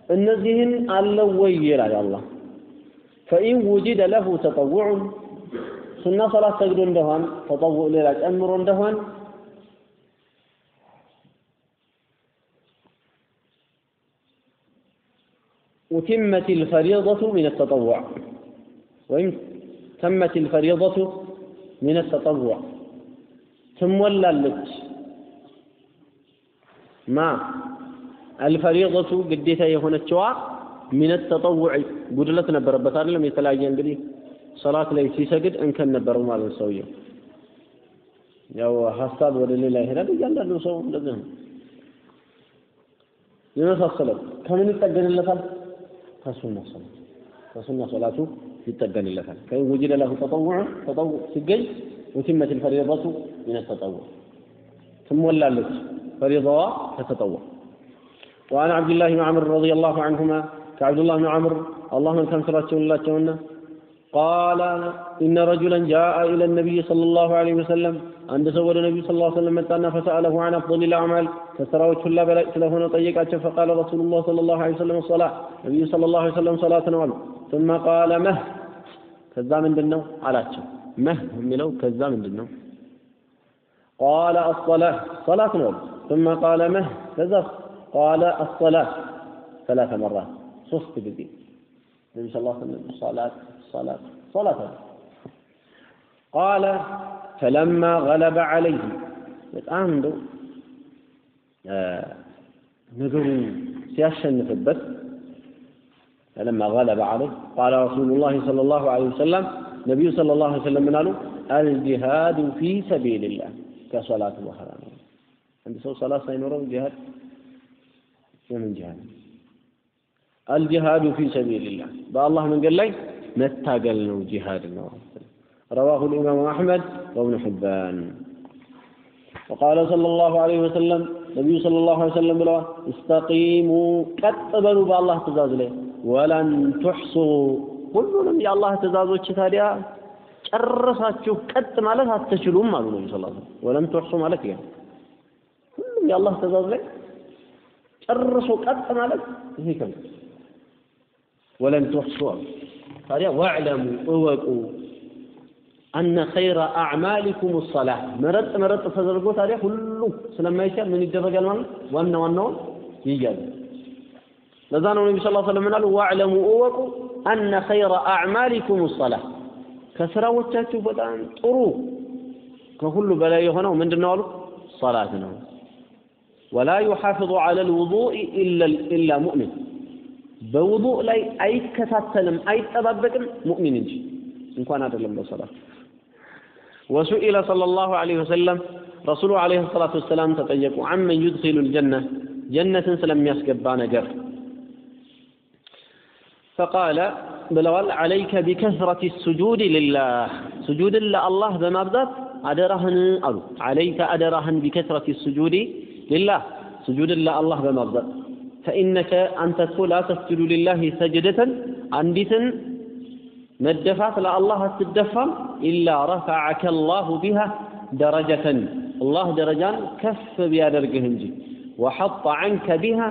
እነዚህን አለው ወይ ይላል አላህ። ፈኢን ውጅደ ለሁ ተጠውዑን ሱና ሶላት ሰግዶ እንደሆን ተጠውዕ ሌላ ጨምሮ እንደሆን أتمت الفريضة من التطوع وإن تمت الفريضة من التطوع تمولى لك ما الفريضة قديتا يهون الشواء من التطوع قدلت نبر بطار لم يتلاقي እንግዲህ ሰላት ላይ ሲሰግድ እንከን ነበረው ማለት ነው ሰውየው ያው ሀሳብ ወደ ሌላ ይሄዳል እያንዳንዱ ሰው እንደዚህ ነው የመሳሰለው ከምን ይጠገንለታል كسنة صلاة. كسنة صلاة في التبني لفن فإن وجد له تطوع تطوع سجي وتمت الفريضة من التطوع. ثم ولى لك فريضة تتطوع وعن عبد الله بن عمر رضي الله عنهما كعبد الله بن عمر اللهم كم ترى تشون قال إن رجلا جاء إلى النبي صلى الله عليه وسلم عند سور النبي صلى الله عليه وسلم متانا فسأله عن أفضل الأعمال فسراوت كل بلاء له طيقات فقال رسول الله صلى الله عليه وسلم الصلاة النبي صلى الله عليه وسلم صلاة نوال ثم قال مه كذا من دنو على مه ملو كذا من دنو قال الصلاة صلاة نوال ثم قال مه كذا قال الصلاة ثلاث مرات صفت بدي النبي صلى الله عليه وسلم صلاة صلاة صلاة. قال فلما غلب عليه. الآن دو آه نذر سيشنفበት. فلما غلب عليه. قال رسول الله صلى الله عليه وسلم النبي صلى الله عليه وسلم من قالوا الجهاد في سبيل الله. كصلاة وحرام عند سو صلاة سينورون جهاد ومن جهاد الجهاد في سبيل الله بالله من قال لي متاقل نو جهاد نو رواه الإمام أحمد وابن حبان وقال صلى الله عليه وسلم نبي صلى الله عليه وسلم بلا استقيموا قتبلوا بالله تزاز له ولن تحصوا ሁሉንም የአላህ ትእዛዞች ታዲያ ጨርሳችሁ ቀጥ ማለት አትችሉም አሉ ነቢ ስ ወለም ትሕሱ ማለት ይሄ ሁሉም የአላህ ትእዛዝ ላይ ጨርሶ ቀጥ ማለት ይሄ ከብድ ወለን ትሕሱ አሉ ታዲያ ዋዕለሙ እወቁ አነ ኸይረ አዕማሊኩም ሰላህ መረጥ መረጥ ተደርጎ ታዲያ ሁሉ ስለማይቻል ምን ይደረጋል ማለት ዋና ዋናውን ይያዙ ለዛ ነው ነቢ ስ ሰለም ምናሉ ዋዕለሙ እወቁ አነ ኸይረ አዕማሊኩም ሰላህ ከስራዎቻችሁ በጣም ጥሩ ከሁሉ በላይ የሆነው ምንድን ነው አሉ ሰላት ነው ወላ ዩሓፍظ ዐለ ልውዱእ ኢላ ሙእሚን በውዱእ ላይ አይከታተልም አይጠባበቅም ሙእሚን እንጂ። እንኳን አይደለም በሰላት። ወሱኢለ ሰለላሁ ዐለይሂ ወሰለም ረሱሉ ዓለይሂ ሰላቱ ወሰላም ተጠየቁ አመን ዩድኺሉ ልጀነ ጀነትን ስለሚያስገባ ነገር። ፈቃለ ብለዋል ዓለይከ ቢከስረት ስጁድ ልላህ ስጁድን ለአላህ በማብዛት አደራህን አሉ። ዓለይከ አደራህን ቢከስረት ስጁድ ልላህ ስጁድን ለአላህ በማብዛት فإنك أن تقول لا تسجد لله سجدة عنديت مدفع لا الله تدفع إلا رفعك الله بها درجة. الله درجان كف بها درجة وحط عنك بها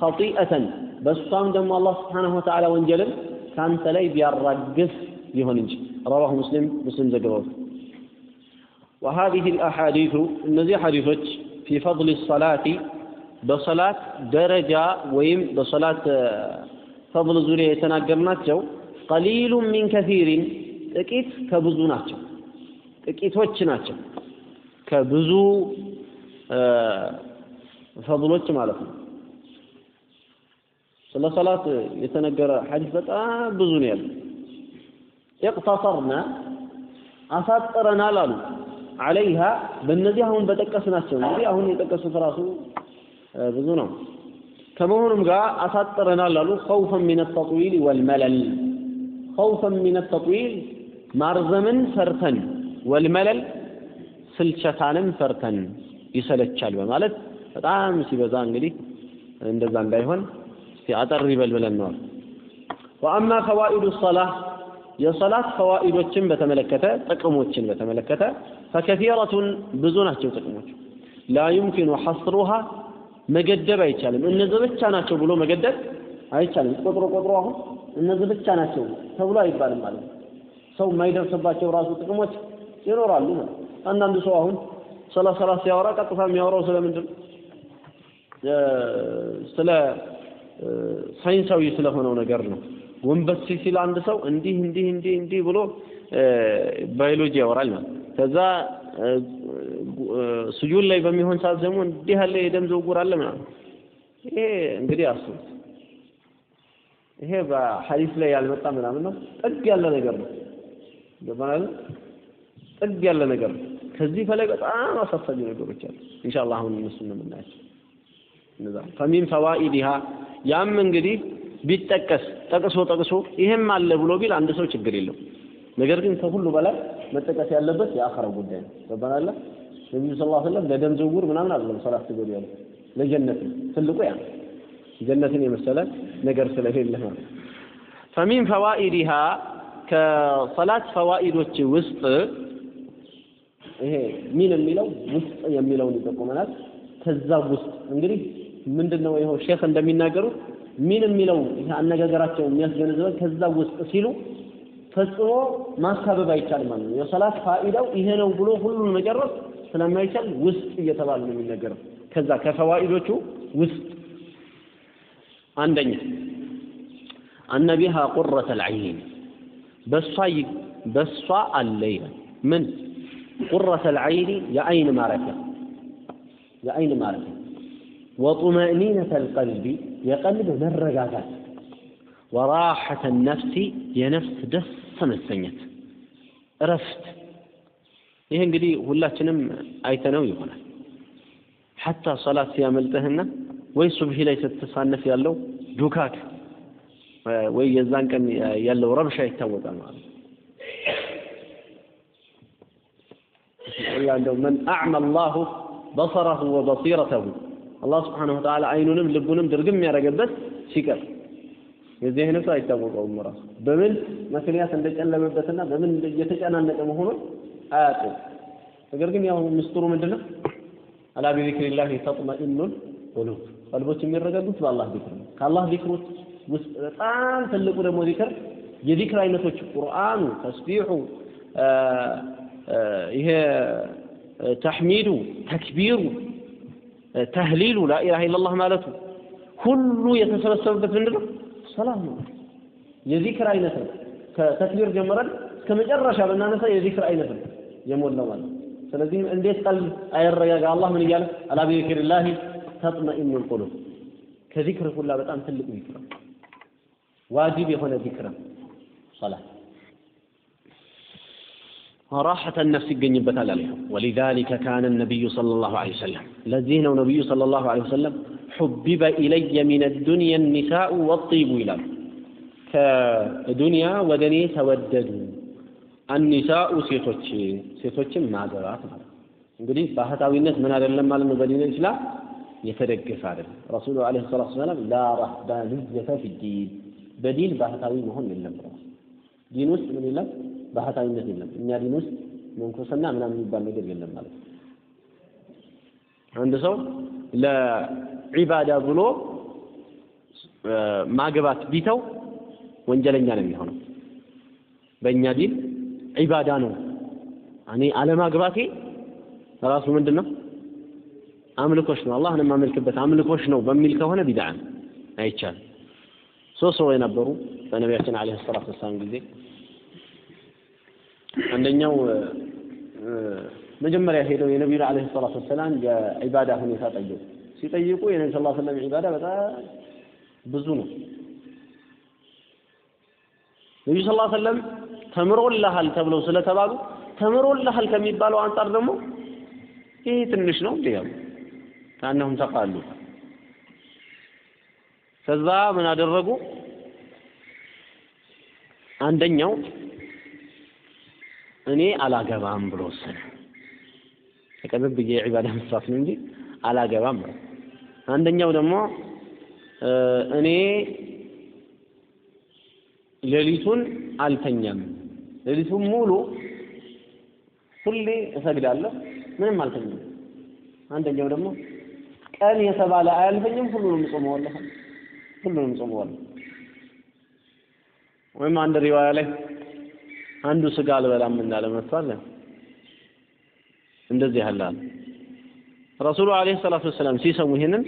خطيئة. بس صام دم الله سبحانه وتعالى وانجل كان تلي بيرقف يهون انجي رواه مسلم مسلم زقوه وهذه الأحاديث النزيح حديثك في فضل الصلاة በሰላት ደረጃ ወይም በሰላት ፈብል ዙሪያ የተናገርናቸው ቀሊሉን ሚን ከሲሪን ጥቂት ከብዙ ናቸው። ጥቂቶች ናቸው። ከብዙ ፈብሎች ማለት ነው። ስለ ሰላት የተነገረ ሐዲስ በጣም ብዙ ነው ያለው። እቅተሰርና አሳጥረናል አሉ። አለይሃ በእነዚህ አሁን በጠቀስናቸው እንግዲህ አሁን የጠቀሱት ራሱ ብዙ ነው። ከመሆኑም ጋር አሳጥረናል አሉ። ኸውፈን ሚን ተጥዊል ወልመለል። ኸውፈን ሚን ተጥዊል ማርዘምን ፈርተን ወልመለል ስልቸታንም ፈርተን ይሰለቻል በማለት በጣም ሲበዛ እንግዲህ እንደዛ እንዳይሆን እስቲ አጠር ይበል ብለን ነዋል ወአማ ፈዋኢዱ ሰላህ የሰላት ፈዋኢዶችን በተመለከተ ጥቅሞችን በተመለከተ ፈከሲረቱን ብዙ ናቸው ጥቅሞች። ላ ዩምኪኑ ሐስሩሃ መገደብ አይቻልም። እነዚህ ብቻ ናቸው ብሎ መገደብ አይቻልም። ቆጥሮ ቆጥሮ አሁን እነዚህ ብቻ ናቸው ተብሎ አይባልም ማለት ነው። ሰው የማይደርስባቸው ራሱ ጥቅሞች ይኖራሉ ማለት አንዳንዱ ሰው አሁን ስለ ሰላት ሲያወራ ቀጥታ የሚያወራው ስለምንድን ስለ ሳይንሳዊ ስለሆነው ነገር ነው። ወንበስ ሲል አንድ ሰው እንዲህ እንዲህ እንዲህ እንዲህ ብሎ ባዮሎጂ ያወራል ማለት ከዛ ስጁድ ላይ በሚሆን ሰዓት ደግሞ እንዲህ ያለ የደም ዝውውር አለ ምናምን። ይሄ እንግዲህ አስቡት። ይሄ በሐዲስ ላይ ያልመጣ ምናምን ነው። ጥግ ያለ ነገር ነው። ገባናል ጥግ ያለ ነገር ነው። ከዚህ በላይ በጣም አሳሳቢ ነገሮች አሉ። ኢንሻአላህ አሁን እነሱን ነው የምናያቸው። እነዛ ፈሚን ፈዋኢዲሃ ያም እንግዲህ ቢጠቀስ ጠቅሶ ጠቅሶ ይሄም አለ ብሎ ቢል አንድ ሰው ችግር የለው ነገር ግን ከሁሉ በላይ መጠቀስ ያለበት የአኸራው ጉዳይ ነው። ገባናል ነቢዩ ስ ሰለም ለደም ዝውውር ምናምን አይደለም ሰላት ትገዱ ያለ ለጀነት ትልቁ ያ ጀነትን የመሰለ ነገር ስለሌለ ማለት ፈሚን ፈዋኢዲሃ ከሰላት ፈዋኢዶች ውስጥ ይሄ ሚን የሚለው ውስጥ የሚለውን ይጠቁመናል። ከዛ ውስጥ እንግዲህ ምንድነው ይኸው ሼክ እንደሚናገሩት ሚን የሚለው ይሄ አነጋገራቸው የሚያስገነዝበን ከዛ ውስጥ ሲሉ ፈጽሞ ማካበብ አይቻልም ማለት ነው። የሰላት ፋኢዳው ይሄ ነው ብሎ ሁሉን መጨረስ ስለማይቻል ውስጥ እየተባለ ነው የሚነገረው። ከዛ ከፈዋኢዶቹ ውስጥ አንደኛ አነ ቢሃ ቁረተ ልዐይን በሷ በሷ አለ ይላል። ምን ቁረተ ልዐይኒ የአይን ማረፊያ የአይን ማረፊያ ወጡመእኒነተ ልቀልቢ የቀልብ መረጋጋት ወራሐተ ነፍሲ የነፍስ ደስ መሰኘት። እረፍት። ይህ እንግዲህ ሁላችንም አይተነው ይሆናል። ሐታ ሰላት ሲያመልጥህና ወይ ሱብሂ ላይ ስትሳነፍ ያለው ዱካክ ወይ የዛን ቀን ያለው ረብሻ ይታወቃል ማለት እንደው መን አዕመ አላሁ በሰረሁ ወበሲረተሁ አላህ ስብሓነሁ ወተዓላ አይኑንም ልቡንም ድርግም ያደረገበት ሲቀር የዚህ አይነቱ አይታወቀውም ራሱ በምን ምክንያት እንደጨለመበትና በምን እየተጨናነቀ መሆኑን አያውቅም። ነገር ግን ያው ምስጢሩ ምንድን ነው? አላ ቢዚክሪላህ ተጥመኢኑል ቁሉብ ቀልቦች የሚረጋጉት በአላህ ዚክር ነው። ከአላህ ዚክሮች ውስጥ በጣም ትልቁ ደግሞ ዚክር የዚክር አይነቶች ቁርአኑ፣ ተስቢሑ፣ ይሄ ተሕሚዱ፣ ተክቢሩ፣ ተህሊሉ ላኢላሃ ኢለላህ ማለቱ ሁሉ የተሰበሰበበት ምንድን ነው? ሰላም ነው። የዚክር አይነት ነው። ከተክቢር ጀምረን እስከ መጨረሻ ብናነሳ የዚክር አይነት ነው የሞላው ማለት ነው። ስለዚህ እንዴት ቀልብ አይረጋጋ? አላህ ምን እያለ ألا بذكر الله تطمئن القلوب ከዚክር ሁላ በጣም ትልቅ ዚክር ነው። ዋጅብ የሆነ ዚክር ነው ሰላት። راحة نفس ይገኝበታል አለ። ولذلك كان النبي صلى الله عليه وسلم ለዚህ ነው ነቢዩ صلى الله عليه وسلم حبب إلي من الدنيا النساء والطيب ይላሉ። ከዱንያ ወደ እኔ ተወደዱ አኒሳኡ ሴቶች ሴቶችን ማገባት ማለት እንግዲህ ባህታዊነት ምን አይደለም ማለት ነው። በዲን ኢስላም የተደገፈ አይደለም። ረሱሉ ዐለይሂ ሰላቱ ወሰላም ላ ረህባንየተ ፊዲን በዲን ባህታዊ መሆን የለም ብለዋል። ዲን ውስጥ ምን የለም? ባህታዊነት የለም። እኛ ዲን ውስጥ መንኩስና ምናምን የሚባል ነገር የለም ማለት ነው። አንድ ሰው ለዒባዳ ብሎ ማግባት ቢተው ወንጀለኛ ነው የሚሆነው። በእኛ ዲን ዒባዳ ነው። እኔ አለማግባቴ ራሱ ምንድን ነው? አምልኮሽ ነው። አላህን የማመልክበት አምልኮሽ ነው በሚል ከሆነ ቢድዓ አይቻልም። ሶስት ሰው የነበሩ በነቢያችን ዓለይሂ ሰላቱ ወሰላም ጊዜ አንደኛው መጀመሪያ ሄደው የነቢዩን ዓለይሂ ሰላቱ ወሰላም የዒባዳ ሁኔታ ጠየቁ። ሲጠይቁ የነቢ ዐለይሂ ወሰለም ዒባዳ በጣም ብዙ ነው። ነቢዩ ዐለይሂ ወሰለም ተምሮልሃል ተብለው ስለተባሉ ተምሮልሃል ከሚባለው አንጻር ደግሞ ይሄ ትንሽ ነው እንዴ ያሉ ካነሁም ተቃሉ። ከዛ ምን አደረጉ? አንደኛው እኔ አላገባም ብሎ ወሰነ። ተቀበል ብዬ ዒባዳ መስራት ነው እንጂ አላገባም ነው። አንደኛው ደግሞ እኔ ሌሊቱን አልተኛም፣ ሌሊቱን ሙሉ ሁሌ እሰግዳለሁ፣ ምንም አልተኛም። አንደኛው ደግሞ ቀን የተባለ አያልፈኝም፣ ሁሉንም ጾመዋለሁ፣ ሁሉንም ጾመዋለሁ። ወይም አንድ ሪዋያ ላይ አንዱ ስጋ አልበላም እንዳለ መጥቷል። እንደዚህ ያለ ረሱሉ አለይሂ ሰላቱ ወሰላም ሲሰሙ ይህንን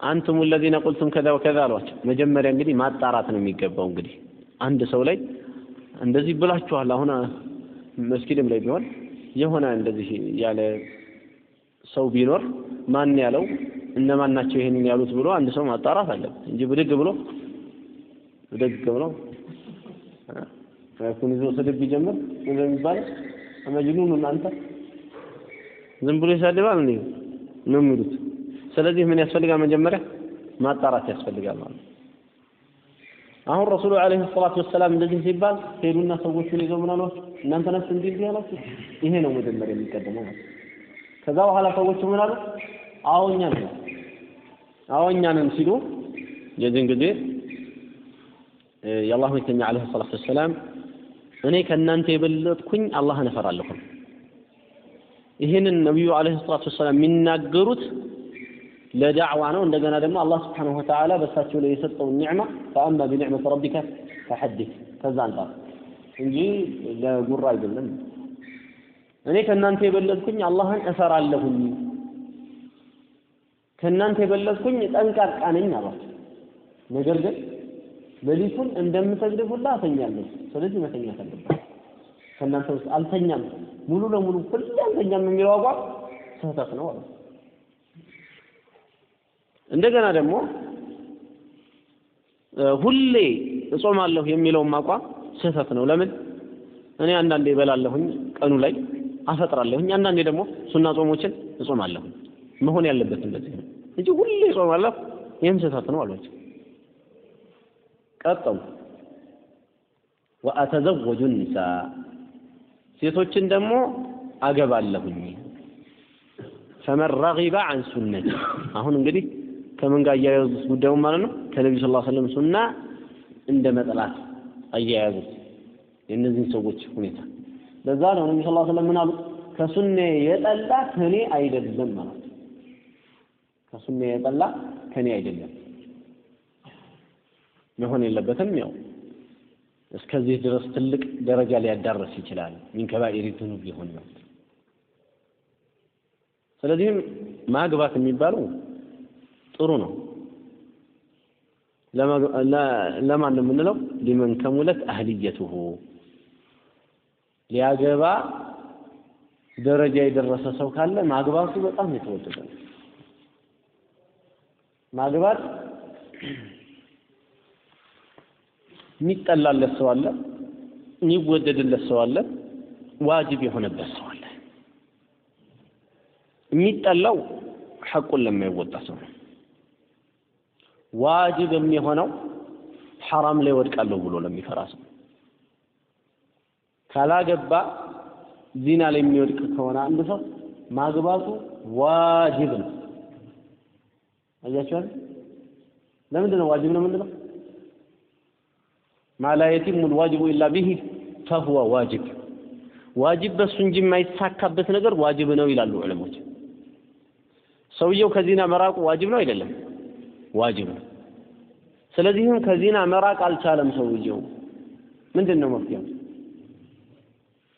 አንቱም ለዚነ ቁልቱም ከዛ ወከዛ አሏቸው። መጀመሪያ እንግዲህ ማጣራት ነው የሚገባው። እንግዲህ አንድ ሰው ላይ እንደዚህ ብላችኋል። አሁን መስጊድም ላይ ቢሆን የሆነ እንደዚህ ያለ ሰው ቢኖር ማን ያለው እነማን ናቸው ይሄንን ያሉት ብሎ አንድ ሰው ማጣራት አለበት እንጂ ብድግ ብሎ ብድግ ብሎ ማይኩን ይዞ ስድብ ቢጀምር እንደሚባለው መጅኑን እናንተ ዝም ብሎ ይሳድባል እንዴ ነው የሚሉት። ስለዚህ ምን ያስፈልጋል? መጀመሪያ ማጣራት ያስፈልጋል ማለት ነው። አሁን ረሱሉ ዓለይሂ ሰላቱ ወሰላም እንደዚህ ሲባል ሄዱና ሰዎቹን ይዘው ምን አሏቸው? እናንተ ናችሁ እንዲህ እንዲህ ያላችሁ? ይሄ ነው መጀመሪያ የሚቀደመው ማለት ከዛ በኋላ ሰዎቹ ምን አሉ? አዎ እኛ ነን፣ አዎ እኛ ነን ሲሉ የዚህን ጊዜ የአላህ መልእክተኛ ዓለይሂ ሰላቱ ወሰላም እኔ ከእናንተ የበለጥኩኝ አላህን እፈራለሁ። ይህንን ነቢዩ ዓለይሂ ሰላቱ ወሰላም የሚናገሩት ለዳዕዋ ነው። እንደገና ደግሞ አላህ ስብሓነሁ ወተዓላ በእሳቸው ላይ የሰጠውን ኒዕማ ፈአማ ቢኒዕመት ረቢከ ፈሐዲስ ከዛ አንጻር እንጂ ለጉራ አይደለም። እኔ ከእናንተ የበለጥኩኝ አላህን እፈራለሁኝ፣ ከእናንተ የበለጥኩኝ ጠንቃቃ ነኝ አሏቸው። ነገር ግን ሌሊቱን እንደምሰግድ ሁላ አተኛለሁ። ስለዚህ መተኛት አለበት። ከእናንተ ውስጥ አልተኛም ሙሉ ለሙሉ ሁሌ አልተኛም የሚለው አቋም ስህተት ነው አለ። እንደገና ደግሞ ሁሌ እጾማለሁ የሚለውም አቋም ስህተት ነው። ለምን እኔ አንዳንዴ እበላለሁኝ ቀኑ ላይ አፈጥራለሁኝ፣ አንዳንዴ ደግሞ ሱና ጾሞችን እጾማለሁኝ። መሆን ያለበት እንደዚህ ነው እንጂ ሁሌ እጾማለሁ ይህም ስህተት ነው አሏቸው። ቀጠሉ ወአተዘወጁ ኒሳ ሴቶችን ደግሞ አገባለሁኝ። ፈመን ረጊበ አን ሱነቲ አሁን እንግዲህ ከምን ጋር አያያዙት ጉዳዩ ማለት ነው? ከነቢ ስ ሰለም ሱና እንደ መጥላት አያያዙት የእነዚህን ሰዎች ሁኔታ። ለዛ ነው ነቢ ስ ሰለም ምን አሉ? ከሱኔ የጠላ ከኔ አይደለም ማለት ከሱኔ የጠላ ከኔ አይደለም መሆን የለበትም። ያው እስከዚህ ድረስ ትልቅ ደረጃ ሊያዳረስ ይችላል። ሚን ከባኢሪ ዝኑብ ሊሆን ነው። ስለዚህም ማግባት የሚባለው ጥሩ ነው። ለማን ነው የምንለው? ሊመን ከሙለት አህልየቱሁ ሊያገባ ደረጃ የደረሰ ሰው ካለ ማግባቱ በጣም የተወደደ ነው። ማግባት የሚጠላለት ሰው አለ፣ የሚወደድለት ሰው አለ፣ ዋጅብ የሆነበት ሰው አለ። የሚጠላው ሐቁን ለማይወጣ ሰው ነው። ዋጅብ የሚሆነው ሐራም ላይ ወድቃለሁ ብሎ ለሚፈራ ሰው ካላገባ ዚና ላይ የሚወድቅ ከሆነ አንድ ሰው ማግባቱ ዋጅብ ነው። አያችኋል? ለምንድን ነው ዋጅብ ነው የምንለው? ማ ላ የቲሙ ልዋጅቡ ኢላ ቢሂ ፈሁወ ዋጅብ። ዋጅብ በሱ እንጂ የማይሳካበት ነገር ዋጅብ ነው ይላሉ ዑለሞች። ሰውየው ከዚና መራቁ ዋጅብ ነው አይደለም? ዋጅብ ነው። ስለዚህም ከዚና መራቅ አልቻለም ሰውየው። ምንድን ነው መፍትሄው?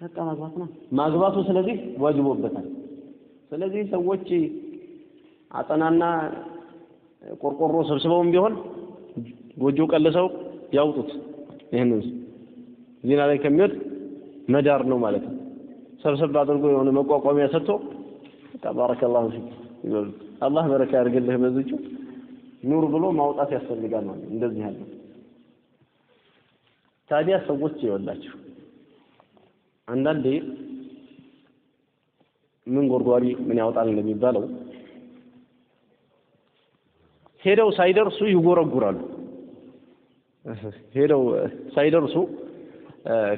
በቃ ማግባት ነው ማግባቱ። ስለዚህ ዋጅቦበታል። ስለዚህ ሰዎች አጠናና ቆርቆሮ ሰብስበውም ቢሆን ጎጆ ቀልሰው ያውጡት። ይህንን ዜና ላይ ከሚወድ መዳር ነው ማለት ነው። ሰብሰብ አድርጎ የሆነ መቋቋሚያ ሰጥቶ በቃ ባረከላሁ ፊክ ይበሉት። አላህ በረካ ያድርግልህ በዝጩ ኑር ብሎ ማውጣት ያስፈልጋል ማለት እንደዚህ ያለው ታዲያ ሰዎች ይወላችሁ አንዳንዴ ምን ጎርጓሪ ምን ያወጣል እንደሚባለው ሄደው ሳይደርሱ ይጎረጉራሉ። ሄደው ሳይደርሱ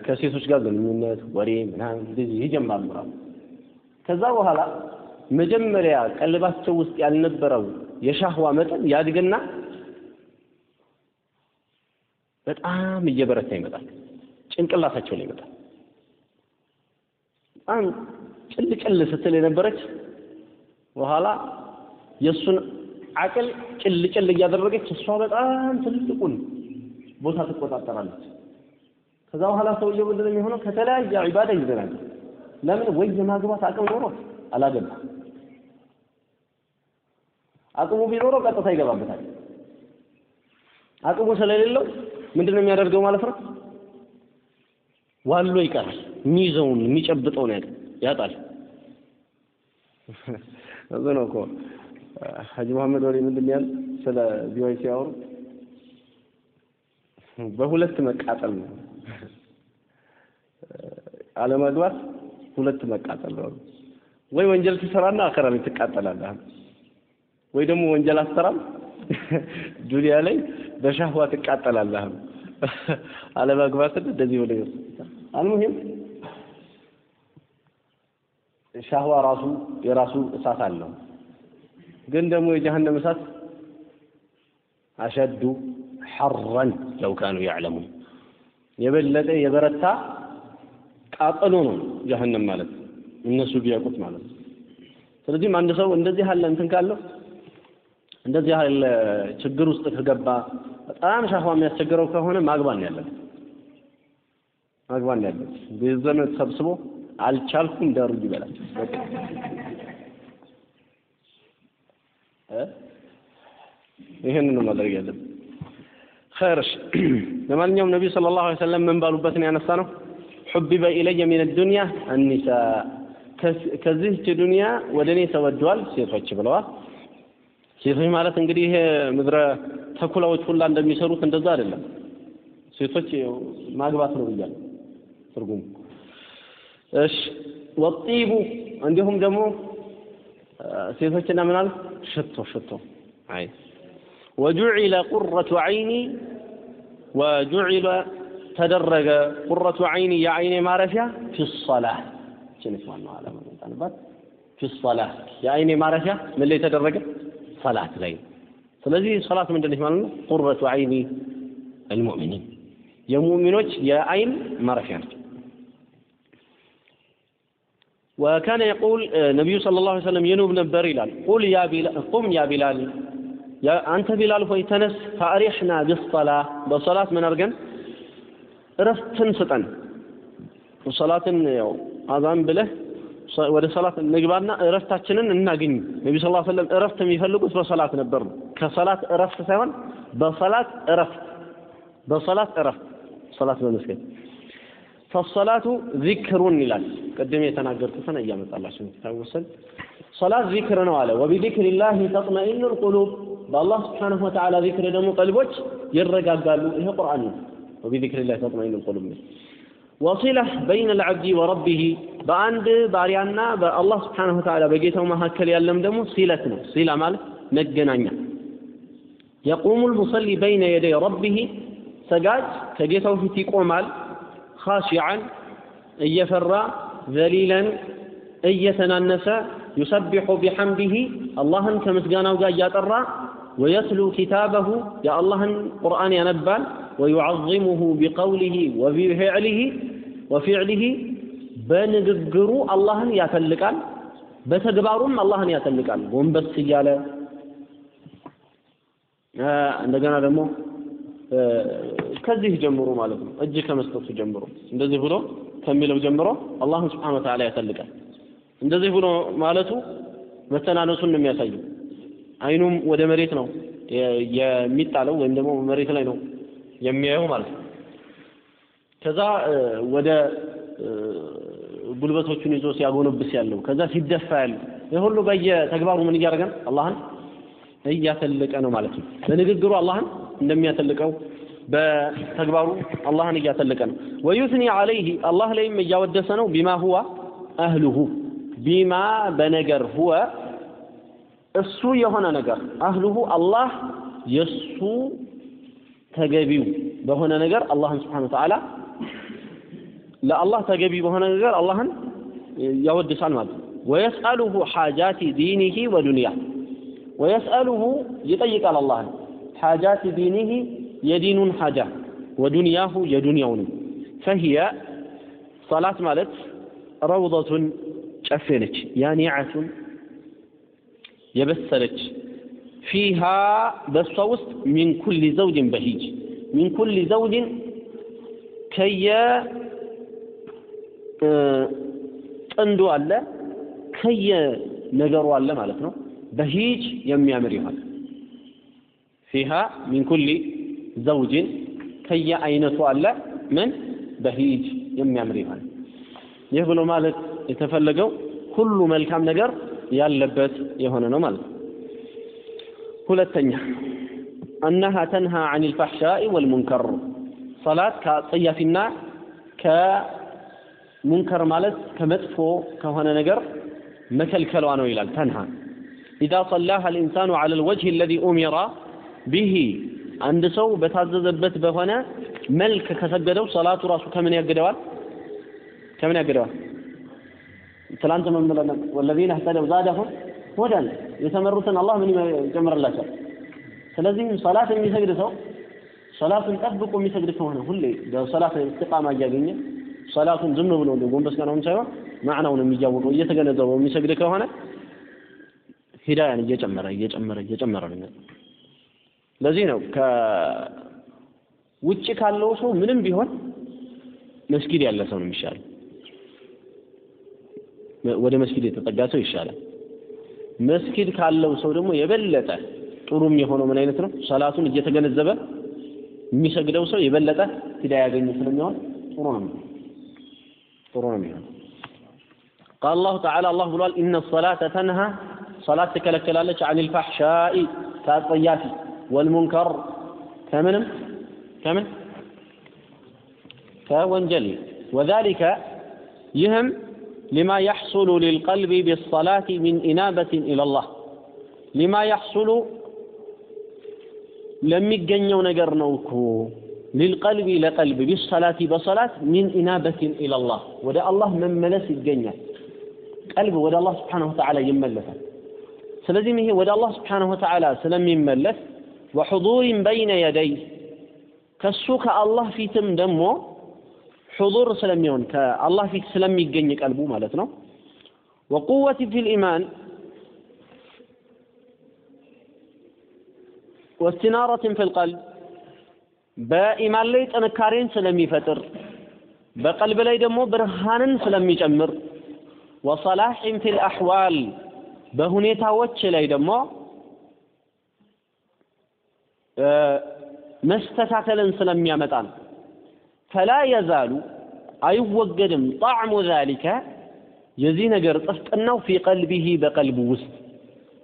ከሴቶች ጋር ግንኙነት ወሬ ምናምን እንደዚህ ይጀምራሉ። ከዛ በኋላ መጀመሪያ ቀልባቸው ውስጥ ያልነበረው የሻህዋ መጠን ያድግና በጣም እየበረታ ይመጣል። ጭንቅላታቸው ላይ ይመጣል። በጣም ጭል ጭል ስትል የነበረች በኋላ የእሱን አቅል ጭል ጭል እያደረገች እሷ በጣም ትልቁን ቦታ ትቆጣጠራለች። ከዛ በኋላ ሰውየው ምንድን ነው የሚሆነው? ከተለያየ ዒባዳ ይዘናል። ለምን ወይ የማግባት አቅም ኖሮ አላገባ። አቅሙ ቢኖረው ቀጥታ ይገባበታል። አቅሙ ስለሌለው ምንድን ነው የሚያደርገው ማለት ነው? ዋሎ ይቀራል። የሚይዘውን የሚጨብጠውን ያጣል። እዚህ ነው እኮ ሀጂ መሐመድ ወሊ ምንድን ያል ስለ ዚዋይ ሲያወሩ በሁለት መቃጠል ነው አለመግባት ሁለት መቃጠል ነው። ወይ ወንጀል ትሰራና አኸራ ላይ ትቃጠላለህ፣ ወይ ደግሞ ወንጀል አትሰራም ዱንያ ላይ በሻህዋ ትቃጠላለህ። አለመግባትን እንደዚህ ወደ አልሙሂም ሻህዋ ራሱ የራሱ እሳት አለው። ግን ደግሞ የጀሀነም እሳት አሸዱ ሐረን ለው ካኑ ያዕለሙን የበለጠ የበረታ ቃጠሎ ነው ጀሀነም ማለት እነሱ ቢያውቁት ማለት ነው። ስለዚህም አንድ ሰው እንደዚህ ያለ እንትን ካለው እንደዚህ ያለ ችግር ውስጥ ከገባ በጣም ሻህዋ የሚያስቸግረው ከሆነ ማግባን ያለን ማግባን ያለን ቤተዘመድ ሰብስቦ አልቻልኩም ደሩ ይበላል። ይህን ነው ማድረግ ያለብን። ኸይርሽ ለማንኛውም ነቢዩ ሰለላሁ ዐለይሂ ወሰለም ምን ባሉበትን ያነሳ ነው ሑቢበ ኢለየ ሚን ዱንያ አኒሳ ከዚህች ዱንያ ወደ እኔ ተወደዋል ሴቶች ብለዋል። ሴቶች ማለት እንግዲህ ይሄ ምድረ ተኩላዎች ሁላ እንደሚሰሩት እንደዛ አይደለም። ሴቶች ማግባት ነው ብያለሁ ትርጉሙ። እሺ ወጢቡ እንዲሁም ደግሞ ሴቶችና ምናል ሽቶ ሽቶ አይ ወጁዒለ ቁረቱ ዐይኒ ወጁዒለ ተደረገ ቁረቱ ዐይኒ የዐይኔ ማረፊያ ፊ ሶላህ ችንስ ዋናው ዓላማ መጣንባት ፊ ሶላህ የዐይኔ ማረፊያ ምን ላይ ተደረገ? ሰላት ላይ። ስለዚህ ሰላት ምንድን ነች ማለት ነው? ቁረቱ ዐይኒ አልሙእሚኒን የሙእሚኖች የዐይን ማረፊያ ነች። وكان يقول النبي صلى الله عليه وسلم ينوب نبر ይላል قل يا بلال قم يا بلال አንተ ቢላል ሆይ ተነስ ፈአሪሕና ቢሰላ በሶላት ምን አድርገን? እረፍትን ስጠን። ሶላትን ያው አዛን ብለህ ወደ ሰላት ንግባና እረፍታችንን እናገኝ ነቢ ስ ሰለም እረፍት የሚፈልጉት በሰላት ነበር። ነው ከሰላት እረፍት ሳይሆን በሰላት እረፍት በሰላት እረፍት ሰላት በመስገድ። ፈሰላቱ ዚክሩን ይላል። ቅድም የተናገርኩትን እያመጣላችሁ ታወሰን። ሰላት ዚክር ነው አለ። ወቢዚክሪላህ ተጥመኢኑል ቁሉብ። በአላህ ስብሓነሁ ወተዓላ ዚክር ደግሞ ቀልቦች ይረጋጋሉ። ይሄ ቁርአን ነው። ወቢዚክር ላህ ተጥመኢኑ ልቁሉብ ወሲለህ በይነ ልዓብዲ ወረቢህ በአንድ ባሪያና በአላህ ስብሓነሁ ወተዓላ በጌታው መካከል ያለም ደግሞ ሲለት ነው። ሲላ ማለት መገናኛ። የቁሙ ልሙሰሊ በይነ የደይ ረቢህ ሰጋጅ ከጌታው ፊት ይቆማል። ኻሺዓን እየፈራ ዘሊለን እየተናነሰ ዩሰቢሑ ቢሐምዲህ አላህን ከምስጋናው ጋር እያጠራ ወየትሉ ኪታበሁ የአላህን ቁርአን ያነባል ወዩዓዚሙሁ ቢቀውሊህ ወቢፊዕሊህ ወፊዕሊህ በንግግሩ አላህን ያተልቃል፣ በተግባሩም አላህን ያተልቃል። ጎንበስ እያለ እንደገና ደግሞ ከዚህ ጀምሮ ማለት ነው እጅ ከመስጠቱ ጀምሮ እንደዚህ ብሎ ከሚለው ጀምሮ አላህን ስብሓነ ወተዓላ ያተልቃል። እንደዚህ ብሎ ማለቱ መተናነሱን ነው የሚያሳየው። አይኑም ወደ መሬት ነው የሚጣለው ወይም ደግሞ መሬት ላይ ነው የሚያየው ማለት ነው። ከዛ ወደ ጉልበቶቹን ይዞ ሲያጎነብስ ያለው ከዛ ሲደፋ ያለው ይህ ሁሉ በየተግባሩ ምን እያደረገ ነው? አላህን እያተለቀ ነው ማለት ነው። በንግግሩ አላህን እንደሚያተልቀው በተግባሩ አላህን እያተለቀ ነው። ወዩትኒ ዐለይህ አላህ ላይም እያወደሰ ነው። ቢማ ሁዋ አህሉሁ ቢማ በነገር ሁወ እሱ የሆነ ነገር አህሉሁ አላህ የእሱ ተገቢው በሆነ ነገር አላህን ስብሓነ ወተዓላ ለአላህ ተገቢ በሆነ ነገር አላህን ያወድሳል ማለት ነው። ወየስአሉሁ ሓጃቲ ዲኒሂ ወዱንያ ويسأله ይጠይቃል አላህን حاجة دينه የዲኑን ሓጃ ودنياه የዱንያውንም فهي ሰላት ማለት روضة ጨፌ ነች ያኒዓቱን የበሰለች فيها በእሷ ውስጥ من كل زوج بهيج من كل زوج ከየ ጥንዱ አለ ከየ ነገሩ አለ ማለት ነው። በሂጅ የሚያምር ይሆን ፊሃ ሚን ኩሊ ዘውጅን ከየ አይነቱ አለ ምን በሂጅ የሚያምር ይሆን። ይህ ብሎ ማለት የተፈለገው ሁሉ መልካም ነገር ያለበት የሆነ ነው ማለት ነው። ሁለተኛ አነሃ ተንሃ አን ልፋሕሻኢ ወልሙንከር ሰላት ከጸያፊና ከሙንከር ማለት ከመጥፎ ከሆነ ነገር መከልከሏ ነው ይላል። ተንሃ ኢዛ ሰላሃ ልኢንሳኑ ዐላ ልወጅህ አለዚ ኡሚራ ቢሂ አንድ ሰው በታዘዘበት በሆነ መልክ ከሰገደው ሰላቱ ራሱ ከምን ያግደዋል? ከምን ያግደዋል? ትላንት ምን ብለን ወለዚነ እህተደው ዛደሁም ሁደን የተመሩትን አላህ ምን ይጨምርላቸዋል። ስለዚህ ሰላት የሚሰግድ ሰው ሰላቱን ጠብቆ የሚሰግድ ከሆነ ሁሌ በሰላት እስትቃማ እያገኘ ሰላቱን ዝም ብሎ ጎንበስ ቀናውን ሳይሆን ማዕናውን እያወቀው እየተገነዘበው የሚሰግድ ከሆነ ሂዳያን እየጨመረ እየጨመረ እየጨመረ ነው። ለዚህ ነው ከውጭ ካለው ሰው ምንም ቢሆን መስጊድ ያለ ሰው ነው የሚሻለው። ወደ መስጊድ የተጠጋ ሰው ይሻላል። መስጊድ ካለው ሰው ደግሞ የበለጠ ጥሩም የሆነው ምን አይነት ነው? ሰላቱን እየተገነዘበ የሚሰግደው ሰው የበለጠ ሂዳያ ያገኘ ስለሚሆን ጥሩ ነው ጥሩ ነው የሚሆነው። ቃል አላሁ ተዓላ አላህ ብሏል፣ ኢነ ሰላተ ተንሃ ሰላት ትከለከላለች፣ አኒል ፋሕሻኢ ከአጸያፊ ወልሙንከር ከምንም ከምን ከወንጀል ወዛሊከ ይህም ሊማ የሕሱሉ ሊልቀልቢ ቢሰላቲ ሚን ኢናበትን ኢለላህ ሊማ የሕሱሉ ለሚገኘው ነገር ነው እኮ ሊልቀልቢ ለቀልብ ቢሰላቲ በሰላት ሚን ኢናበትን ኢለላህ ወደ አላህ መመለስ ይገኛል። ቀልብ ወደ አላህ ስብሓነሁ ወተዓላ ይመለሳል። ስለዚህም ይሄ ወደ አላህ ስብሓነሁ ወተዓላ ስለሚመለስ ወሑዱሪን በይነ የደይ ከሱ ከአላህ ፊትም ደግሞ ሑዱር ስለሚሆን ከአላህ ፊት ስለሚገኝ ቀልቡ ማለት ነው። ወቁወት ፊል ኢማን ወስቲናረትን ፊል ቀልብ በኢማን ላይ ጥንካሬን ስለሚፈጥር በቀልብ ላይ ደግሞ ብርሃንን ስለሚጨምር ወሰላሕን ፊል አሕዋል በሁኔታዎች ላይ ደግሞ መስተካከልን ስለሚያመጣ ነው። ፈላ የዛሉ አይወገድም ጣዕሙ ዛሊከ የዚህ ነገር ጥፍጥናው ፊ ቀልቢሂ በቀልቡ ውስጥ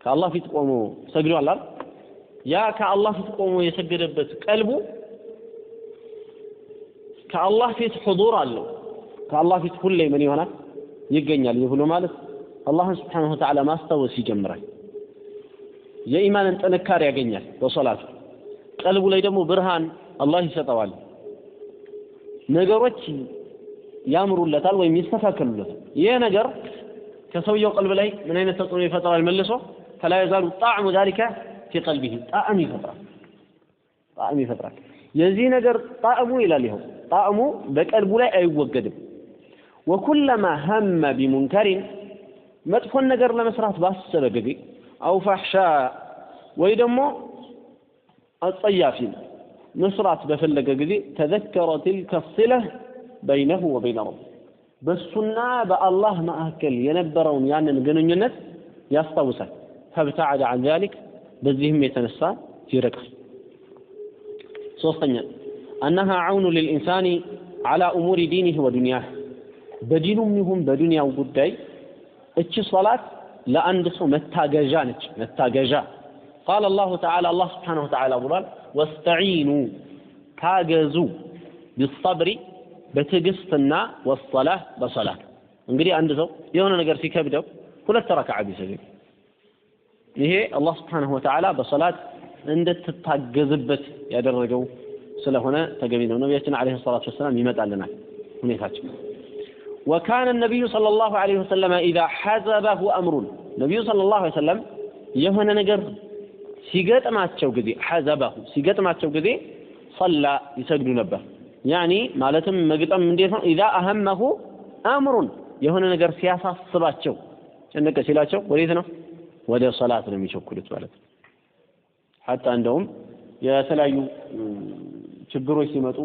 ከአላህ ፊት ቆሞ ሰግዷል? ያ ከአላህ ፊት ቆሞ የሰገደበት ቀልቡ ከአላህ ፊት ሑዱር አለው። ከአላህ ፊት ሁሌ ምን ይሆናል ይገኛል። ይህ ብሎ ማለት አላህን ስብሓነሁ ወተዓላ ማስታወስ ይጀምራል። የኢማንን ጥንካሬ ያገኛል በሶላቱ። ቀልቡ ላይ ደግሞ ብርሃን አላህ ይሰጠዋል። ነገሮች ያምሩለታል ወይም ይስተካከሉለታል። ይህ ነገር ከሰውየው ቀልብ ላይ ምን አይነት ተጽዕኖ ይፈጥራል? መልሶ ፈላ የዛሉ ጣዕሙ ዛሊከ ፊ ቀልቢሂ ጣዕም ይፈጥራል። ጣዕም ይፈጥራል። የዚህ ነገር ጣዕሙ ይላል ይኸው ጣዕሙ በቀልቡ ላይ አይወገድም። ወኩለማ ሀመ ቢሙንከሪን መጥፎን ነገር ለመስራት ባሰበ ጊዜ አው ፋሕሻ ወይ ደግሞ አጸያፊን መስራት በፈለገ ጊዜ ተዘከረ ትልከ ሲለህ በይነሁ ወበይነ ረብ በሱና በአላህ መካከል የነበረውን ያንን ግንኙነት ያስታውሳል። ፈብተዐደ ዐን ዛሊክ በዚህም የተነሳ ይርቃል። ሶስተኛ አነሃ ዐውኑ ልልኢንሳኒ ዐላ እሙሪ ዲኒህ ወዱንያህ በዲኑም ይሁን በዱንያው ጉዳይ እቺ ሶላት ለአንድ ሰው መታገዣ ነች። መታገዣ ቃለ አላሁ ተዓላ አላህ ስብሓነሁ ወተዓላ ብሏል፣ ወስተዒኑ ታገዙ ቢሰብሪ በትዕግስትና ወሰላህ በሰላት። እንግዲህ አንድ ሰው የሆነ ነገር ሲከብደው ሁለት ረክዓ ቢሰግድ ይሄ አላህ ስብሓነሁ ወተዓላ በሰላት እንድትታገዝበት ያደረገው ስለሆነ ተገቢ ነው። ነቢያችን ዓለይሂ ሰላቱ ወሰላም ይመጣልናል ሁኔታቸው وكان النبي صلى الله عليه وسلم إذا حزبه أمر النبي صلى الله عليه وسلم የሆነ ነገር ሲገጥማቸው ጊዜ ሐዘበሁ ሲገጥማቸው ጊዜ ሰላ ይሰግዱ ነበር። ያኒ ማለትም መግጠም እንዴት ነው? ኢዛ አህመሁ አምሩን የሆነ ነገር ሲያሳስባቸው ጨነቀ ሲላቸው ወዴት ነው? ወደ ሰላት ነው የሚቸኩሉት ማለት ነው። ሐታ እንደውም የተለያዩ ችግሮች ሲመጡ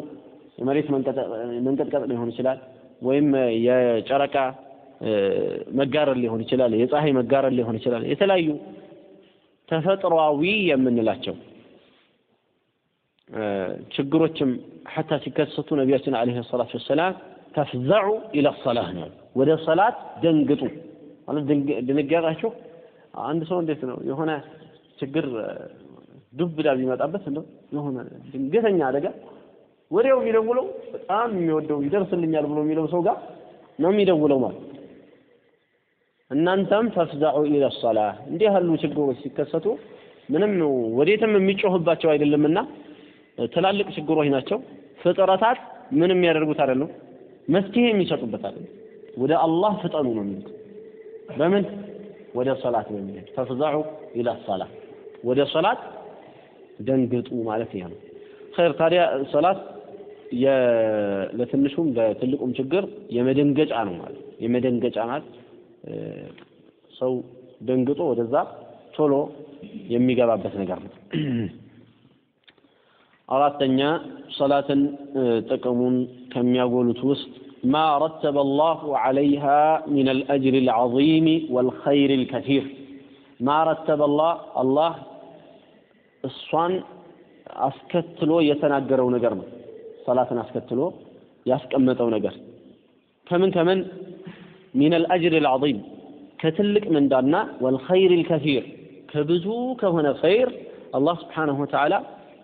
የመሬት መንቀጥቀጥ ሊሆን ይችላል ወይም የጨረቃ መጋረል ሊሆን ይችላል፣ የፀሐይ መጋረል ሊሆን ይችላል። የተለያዩ ተፈጥሯዊ የምንላቸው ችግሮችም ሐታ ሲከሰቱ ነቢያችን ዓለይሂ ሰላቱ ወሰላም ተፍዘዑ ኢለ ሰላህ ነው። ወደ ሰላት ደንግጡ። ማለት ድንጋጤያቸው አንድ ሰው እንዴት ነው የሆነ ችግር ዱብዳ ቢመጣበት እንደው የሆነ ድንገተኛ አደጋ ወዲያው የሚደውለው በጣም የሚወደው ይደርስልኛል ብሎ የሚለው ሰው ጋር ነው የሚደውለው ማለት እናንተም ተፍዛዑ ኢለ ሰላህ እንዲህ ያሉ ችግሮች ሲከሰቱ ምንም ወዴትም የሚጮህባቸው አይደለምና ትላልቅ ችግሮች ናቸው። ፍጥረታት ምንም የሚያደርጉት አይደለም፣ መፍትሄ የሚሰጡበት አይደለም። ወደ አላህ ፍጠኑ ነው የሚሉት። በምን ወደ ሰላት በሚሄድ ተፍዛዑ ኢለ ሰላህ ወደ ሰላት ደንግጡ ማለት ነው። ኸይር ታዲያ ሰላት ለትንሹም ለትልቁም ችግር የመደንገጫ ነው ማለት የመደንገጫ ማለት ሰው ደንግጦ ወደዛ ቶሎ የሚገባበት ነገር ነው። አራተኛ ሰላትን ጥቅሙን ከሚያጎሉት ውስጥ ማ ረተበ አላሁ ዐለይሃ ሚን አልአጅር አልዐዚም ወልኸይር አልከሲር ማ ረተበ አላህ እሷን አስከትሎ የተናገረው ነገር ነው። ሰላትን አስከትሎ ያስቀመጠው ነገር ከምን ከምን ሚን አልአጅር አልዐዚም ከትልቅ ምንዳና ወልኸይር አልከሲር ከብዙ ከሆነ ኸይር አላህ ስብሓነሁ ወተዓላ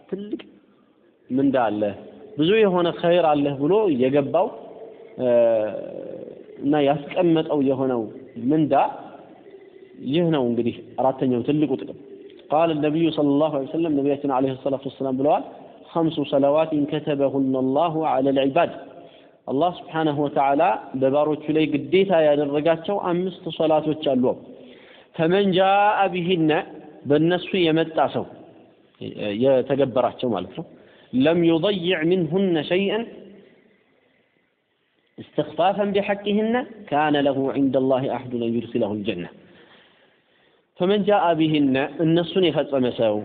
ትልቅ ምንዳ አለ ብዙ የሆነ ኸይር አለህ ብሎ የገባው እና ያስቀመጠው የሆነው ምንዳ ይህ ነው። እንግዲህ አራተኛው ትልቁ ጥቅም ቃል ነቢዩ ሰለላሁ ዐለይሂ ወሰለም ነቢያችን ዓለይሂ ሰላቱ ወሰላም ብለዋል ኸምሱ ሰለዋትን ከተበሁነ አላሁ ዐለል ዒባድ الله سبحانه وتعالى بباروت في قديتا ديتا يا للرقاتشو أمست صلاة وتشالوب فمن جاء بهن بالنسو يمتاسو يتقبراتشو مالتو لم يضيع منهن شيئا. استخفافا بحقهن كان له عند الله أحد أن يرسله الجنة. فمن جاء بهن النسو نفت مساو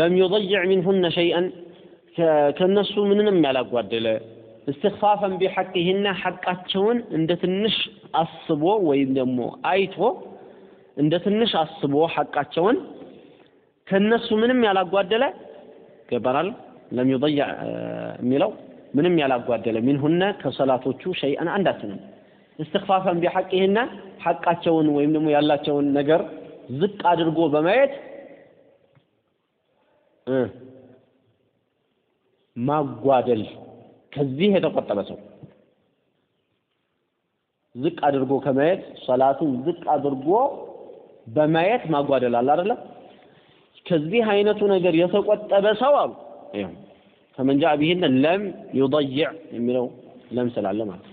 لم يضيع منهن شيئا. كالنسو من لم يلاقوا እስትክፋፈን ቢሐቅህና ሐቃቸውን እንደ ትንሽ አስቦ ወይም ደግሞ አይቶ እንደ ትንሽ አስቦ ሐቃቸውን ከነሱ ምንም ያላጓደለ ገበራል ለም ዩضይዕ የሚለው ምንም ያላጓደለ ሚንሁነ ከሰላቶቹ ሸይአን አንዳችንም እስትክፋፈን ቢሐቅህና ሐቃቸውን ወይም ደግሞ ያላቸውን ነገር ዝቅ አድርጎ በማየት ማጓደል ከዚህ የተቆጠበ ሰው ዝቅ አድርጎ ከማየት ሶላቱን ዝቅ አድርጎ በማየት ማጓደል አለ አይደለ? ከዚህ አይነቱ ነገር የተቆጠበ ሰው አሉ ይኸው ፈመን ጃአ ቢሂነ ለም ዩضይዕ የሚለው ለም ስላለ ማለት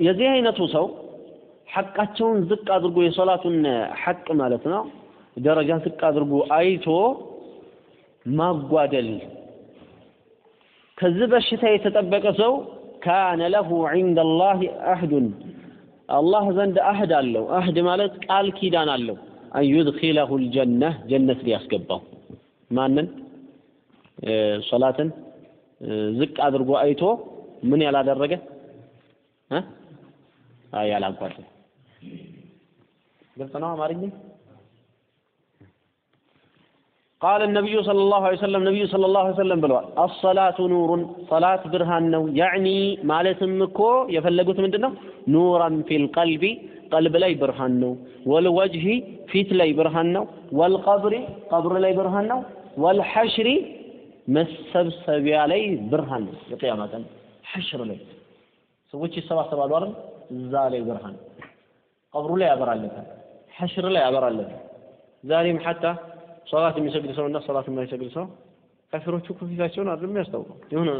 የዚህ አይነቱ ሰው ሐቃቸውን ዝቅ አድርጎ የሶላቱን ሐቅ ማለት ነው ደረጃ ዝቅ አድርጎ አይቶ ማጓደል ከዚህ በሽታ የተጠበቀ ሰው ካነ ለሁ ዒንደ ላህ አህዱን። አላህ ዘንድ አህድ አለው። አህድ ማለት ቃል ኪዳን አለው። አን ዩድኪለሁ ልጀነህ ጀነት ሊያስገባው ማንን? ሶላትን ዝቅ አድርጎ አይቶ ምን ያላደረገ? ያላጓደለ ግልጽ ነው አማርኛ قال النبي صلى الله عليه وسلم نبي صلى الله عليه وسلم ብለዋል الصلاة نور صلاة ብርሃን ነው يعني ማለትም እኮ የፈለጉት ምንድነው ኑራን ፊል ቀልቢ ቀልብ ላይ ብርሃን ነው ወልወጅሂ ፊት ላይ ብርሃን ነው ወልቀብሪ ቀብር ላይ ብርሃን ነው ወልሐሽሪ መሰብሰቢያ ላይ ብርሃን ነው የቅያማ ቀን ሐሽር ላይ ሰዎች ይሰባሰባሉ አይደል እዛ ላይ ብርሃን ቀብሩ ላይ ያበራለታል ሐሽር ላይ ያበራለታል ዛሬም ሐታ ሶላት የሚሰግድ እና ሶላት የማይሰግድ ሰው ካፊሮቹ እኮ ፊታቸውን አይደለም የሚያስታውቀው? የሆነ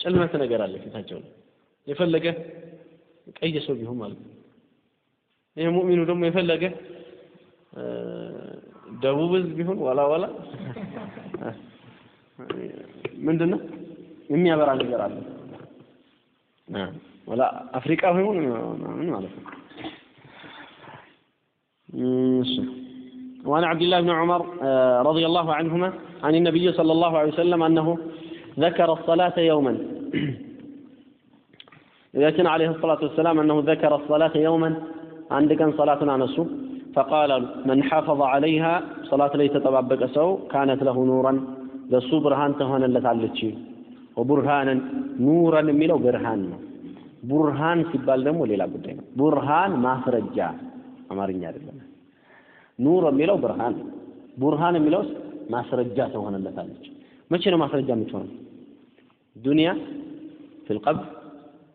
ጭልመት ነገር አለ ፊታቸው የፈለገ ቀይ ሰው ቢሆን ማለት ነው። ይህ ሙእሚኑ ደግሞ የፈለገ ደቡብ ህዝብ ቢሆን ዋላ ዋላ ምንድን ነው የሚያበራ ነገር አለ። ወላ አፍሪካ ሆን ምን ማለት ነው። እሺ وعن عبد الله بن عمر رضي الله عنهما عن النبي صلى الله عليه وسلم أنه ذكر الصلاة يوما إذا عليه الصلاة والسلام أنه ذكر الصلاة يوما عندك صلاة نسو فقال من حافظ عليها صلاة ليس تطبق سو كانت له نورا ለሱ ብርሃን ትሆነለታለች ወቡርሃንን ኑረን የሚለው ብርሃን ነው ቡርሃን ሲባል ደግሞ ሌላ ጉዳይ ነው ቡርሃን ማስረጃ አማርኛ አይደለም ኑር የሚለው ብርሃን ቡርሃን የሚለው ማስረጃ ትሆነለታለች መቼ ነው ማስረጃ የምትሆነው? ዱንያ ፊል ቀብር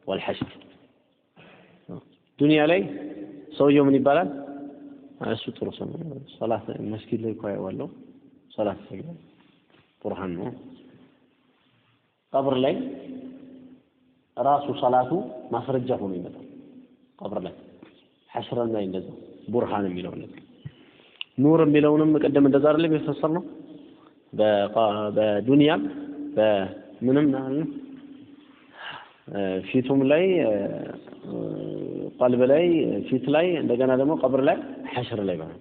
ወልሐሽር ዱንያ ላይ ሰውየው ምን ይባላል? እሱ ጥሩ ሰው ሶላት መስጊድ ላይ እኮ ያዋለው ሶላት ይሰግዳል። ቡርሃን ነው። ቀብር ላይ ራሱ ሰላቱ ማስረጃ ሆኖ ይመጣል። ቀብር ላይ ሐሽረን ላይ እንደዛ ቡርሃን የሚለው ነገር ኑር የሚለውንም ቅድም እንደዛ አይደለም የፈሰር ነው በዱንያም በምንም ፊቱም ላይ ቀልብ ላይ ፊት ላይ እንደገና ደግሞ ቀብር ላይ ሐሽር ላይ ማለት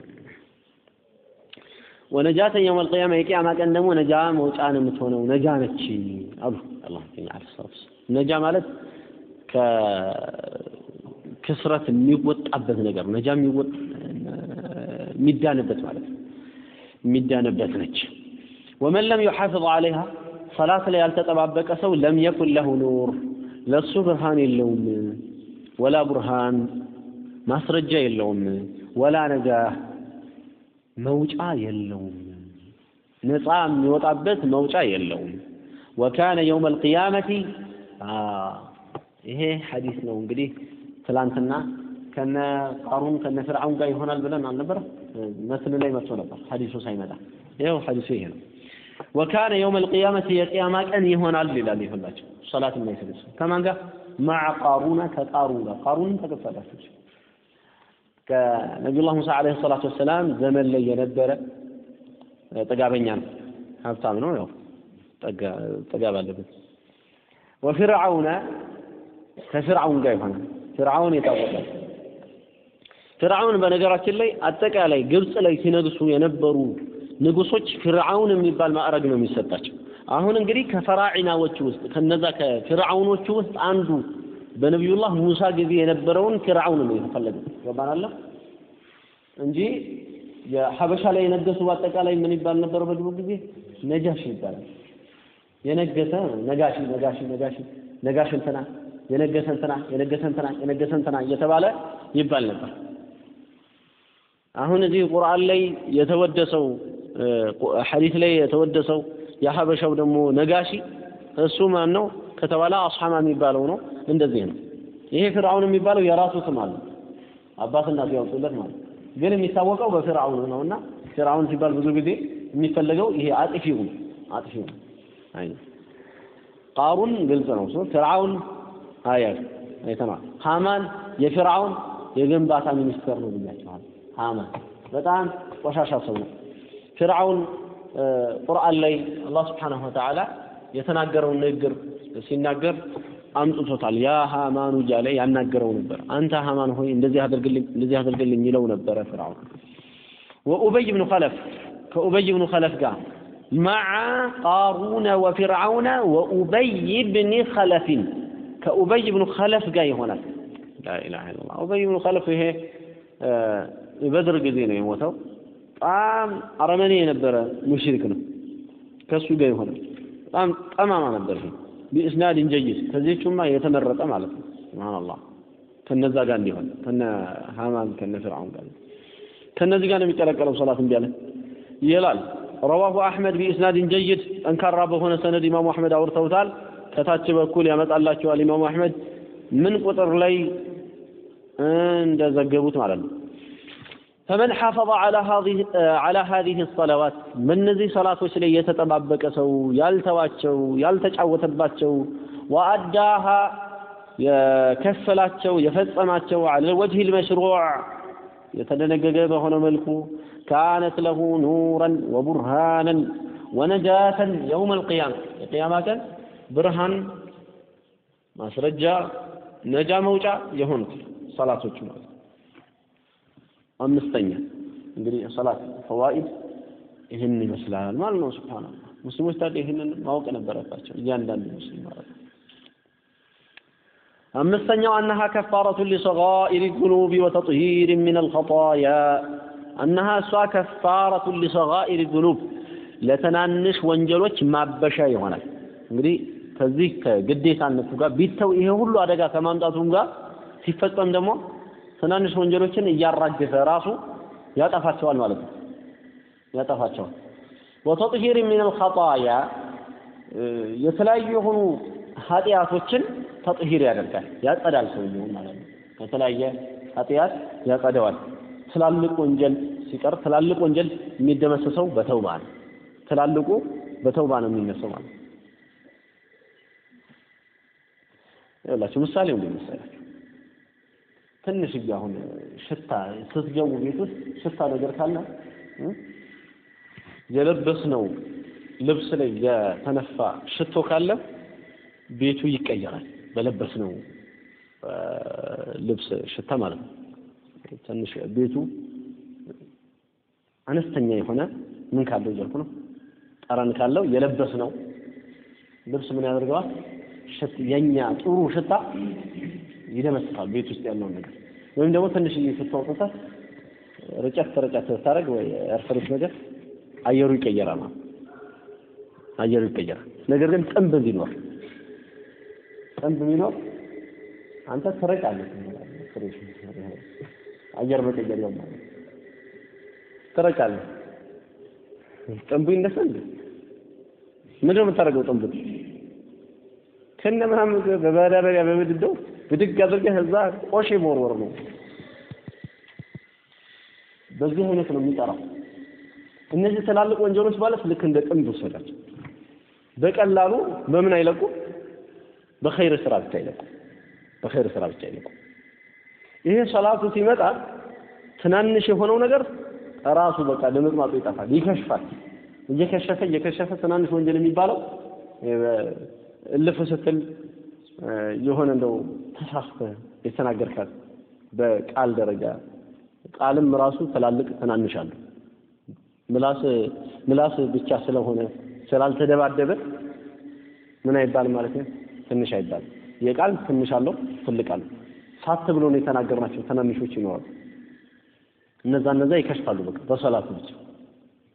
ወነጃተ የውም አልቂያማ የቂያማ ቀን ደግሞ ነጃ መውጫ ነው የምትሆነው። ነጃ ነች አሉ ነጃ ማለት ከክስረት የሚወጣበት ነገር ነጃ የሚወጣ የሚዳንበት ማለት ነው የሚዳንበት ነች ወመን ለም ዩሐፊظ ዐለይሃ ሰላት ላይ ያልተጠባበቀ ሰው ለም የኩን ለሁ ኑር ለሱ ብርሃን የለውም ወላ ቡርሃን ማስረጃ የለውም ወላ ነጃህ መውጫ የለውም ነፃ የሚወጣበት መውጫ የለውም ወካነ የውም አልቅያመቲ ይሄ ሐዲስ ነው እንግዲህ ትላንትና ከነ ቃሩን ከነ ፍርዓውን ጋር ይሆናል ብለን አልነበረ መስል ላይ መጥቶ ነበር ሐዲሱ ሳይመጣ ይኸው ሐዲሱ ይሄ ነው ወካነ የውም አልቅያመቲ የቅያማ ቀን ይሆናል ይላል ይሁላቸው ሰላት የማይሰግድ ከማን ጋር ማዕ ቃሩና ከቃሩን ጋር ቃሩንን ተከፈላችሁ ከነቢዩላህ ሙሳ ዓለይሂ ሰላቱ ወሰላም ዘመን ላይ የነበረ ጥጋበኛ ነው፣ ሀብታም ነው። ያው ጥጋብ አለበት። ወፊርዓውነ ከፊርዓውን ጋር ይሆናል። ፊርዓውን የታወቀ ፊርዓውን በነገራችን ላይ አጠቃላይ ግብፅ ላይ ሲነግሱ የነበሩ ንጉሶች ፊርዓውን የሚባል ማዕረግ ነው የሚሰጣቸው። አሁን እንግዲህ ከፈራዒናዎቹ ውስጥ ከነዛ ከፊርዓውኖቹ ውስጥ አንዱ በነቢዩላህ ሙሳ ጊዜ የነበረውን ፊርዓውን ነው የተፈለገው። ገባናለ እንጂ የሐበሻ ላይ የነገሱ በአጠቃላይ ምን ይባል ነበር? በድሮ ጊዜ ነጃሽ ይባላል። የነገሰ ነጋሺ ነጋሺ ነጋሺ ነጋሽ እንትና የነገሰ እንትና የነገሰ እንትና የነገሰ እንትና እየተባለ ይባል ነበር። አሁን እዚህ ቁርአን ላይ የተወደሰው ሐዲስ ላይ የተወደሰው የሐበሻው ደግሞ ነጋሺ እሱ ማን ነው ከተባለ አስሐማ የሚባለው ነው። እንደዚህ ነው። ይሄ ፍርዓውን የሚባለው የራሱ ስም አለ አባትና ሲያወጡለት ማለት ግን የሚታወቀው በፍርዓውን ነውና ፍርዓውን ሲባል ብዙ ጊዜ የሚፈለገው ይሄ አጥፊው ነው። አጥፊው አይ ቃሩን ግልጽ ነው። ፍርዓውን አያል አይተናል። ሃማን የፍርዓውን የግንባታ ሚኒስተር ነው ብያቸዋል ሃማን በጣም ቆሻሻ ሰው ነው ፍርዓውን ቁርአን ላይ አላህ ስብሓንሁ ወተዓላ የተናገረውን ንግግር ሲናገር አምጥቶታል ያ ሃማኑ እያለ ያናገረው ነበር አንተ ሃማን ሆይ እንደዚህ አድርግልኝ እንደዚህ አድርግልኝ ይለው ነበረ ፍርዓውን ወኡበይ ብኑ ኸለፍ ከኡበይ ብኑ ኸለፍ ጋር مع قارون وفرعون وأبي بن خلف كأبي بن خلف جاي هنا لا إله إلا الله أبي بن خلف هي በድር ጊዜ ነው የሞተው። በጣም አረመኔ የነበረ ሙሽሪክ ነው። ከሱ ጋር የሆነ በጣም ጠማማ ነበር። بإسناد جيد ከዚህቹማ የተመረጠ ማለት ነው። ሱብሃንአላህ ከነዛ ጋር እንዲሆን ከነ ሃማን ከነ ፍርዓውን ጋር ከነዚህ ጋር ነው የሚቀላቀለው ሶላት እምቢ ይላል። رواه أحمد بإسناد جيد ጠንካራ በሆነ ሰነድ ኢማሙ አህመድ አውርተውታል። ከታች በኩል ያመጣላቸዋል ኢማሙ አህመድ ምን ቁጥር ላይ እንደዘገቡት ማለት ነው فمن حافظ على هذه آه، على هذه الصلوات من ذي صلاتوች ላይ የተጠባበቀ ሰው ያልተዋቸው ያልተጫወተባቸው وأداها የከፈላቸው የፈጸማቸው على الوجه المشروع የተደነገገ هنا ملكو كانت له نورا وبرهانا ونجاة يوم القيامة. القيامة كان برهان ما سرجا نجا موجا يهون صلاة وجمعه አምስተኛ። እንግዲህ ሰላት ፈዋኢድ ይህን ይመስላል ማለት ነው። ሱብሃንአላህ ሙስሊሞች ታዲያ ይህንን ማወቅ ነበረባቸው እያንዳንዱ ሙስሊም ማለት ነው። አምስተኛው አነሃ ከፋረቱ ሊሰጋኢር ذኑብ ወተጥሂር ምን አልኸጣያ አነሃ እሷ ከፋረቱ ሊሰጋኢር ذኑብ ለትናንሽ ወንጀሎች ማበሻ ይሆናል። እንግዲህ ከዚህ ከግዴታነቱ ጋር ቢተው ይሄ ሁሉ አደጋ ከማምጣቱም ጋር ሲፈጸም ደግሞ ትናንሽ ወንጀሎችን እያራገፈ ራሱ ያጠፋቸዋል ማለት ነው። ያጠፋቸዋል። ወተጥሂር ሚን አልኸጣያ የተለያዩ የሆኑ ኃጢአቶችን ተጥሂር ያደርጋል ያጸዳል ሰውየውን ማለት ነው። ከተለያየ ኃጢአት ያጸደዋል። ትላልቅ ወንጀል ሲቀር ትላልቅ ወንጀል የሚደመሰሰው በተውባ ነው። ትላልቁ በተውባ ነው የሚነሳው ማለት ነው። ይኸውላችሁ ምሳሌው እንደሚመስላችሁ ትንሽ አሁን ሽታ ስትገቡ ቤት ውስጥ ሽታ ነገር ካለ የለበስነው ልብስ ላይ የተነፋ ሽቶ ካለ ቤቱ ይቀየራል። በለበስነው ልብስ ሽታ ማለት ነው። ትንሽ ቤቱ አነስተኛ የሆነ ምን ካለው እያልኩ ነው፣ ጠረን ካለው የለበስነው ልብስ ምን ያደርገዋል? የኛ ጥሩ ሽታ ይደመስሳል ቤት ውስጥ ያለውን ነገር ወይም ደግሞ ትንሽዬ ስትወጡበት ርጨት ርጨት ስታደርግ ወይ ኤርፍሬሽ ነገር አየሩ ይቀየራል ማለት አየሩ ይቀየራል። ነገር ግን ጥንብ ቢኖር ጥንብ ቢኖር አንተ ትረጫለህ አየር መቀየር ነው ማለት ትረጫለህ። ጥንቡ ይነሳል። ምንድን ነው የምታደርገው? ጥንቡ ከነ ምናምን በማዳበሪያ በምድደው ብድግ አድርገህ እዛ ቆሼ መወርወር ነው። በዚህ አይነት ነው የሚጠራው። እነዚህ ትላልቅ ወንጀሎች ማለት ልክ እንደ ጥንድ ወሰዳቸው። በቀላሉ በምን አይለቁም? በኸይር ስራ ብቻ አይለቁም። በኸይር ስራ ብቻ አይለቁም። ይሄ ሰላቱ ሲመጣ ትናንሽ የሆነው ነገር ራሱ በቃ ድምጥማጡ ይጠፋል፣ ይከሽፋል። እየከሸፈ እየከሸፈ ትናንሽ ወንጀል የሚባለው እልፍ ስትል የሆነ እንደው ተሳስተህ የተናገርካት በቃል ደረጃ ቃልም ራሱ ትላልቅ ትናንሽ አሉ። ምላስ ምላስ ብቻ ስለሆነ ስላልተደባደበ ምን አይባልም ማለት ነው፣ ትንሽ አይባልም። የቃል ትንሽ አለው፣ ትልቅ አለው። ሳት ብሎ ነው የተናገርናቸው ትናንሾች ይኖራሉ። እነዛ እነዛ ይከሽፋሉ። በቃ በሰላቱ ብቻ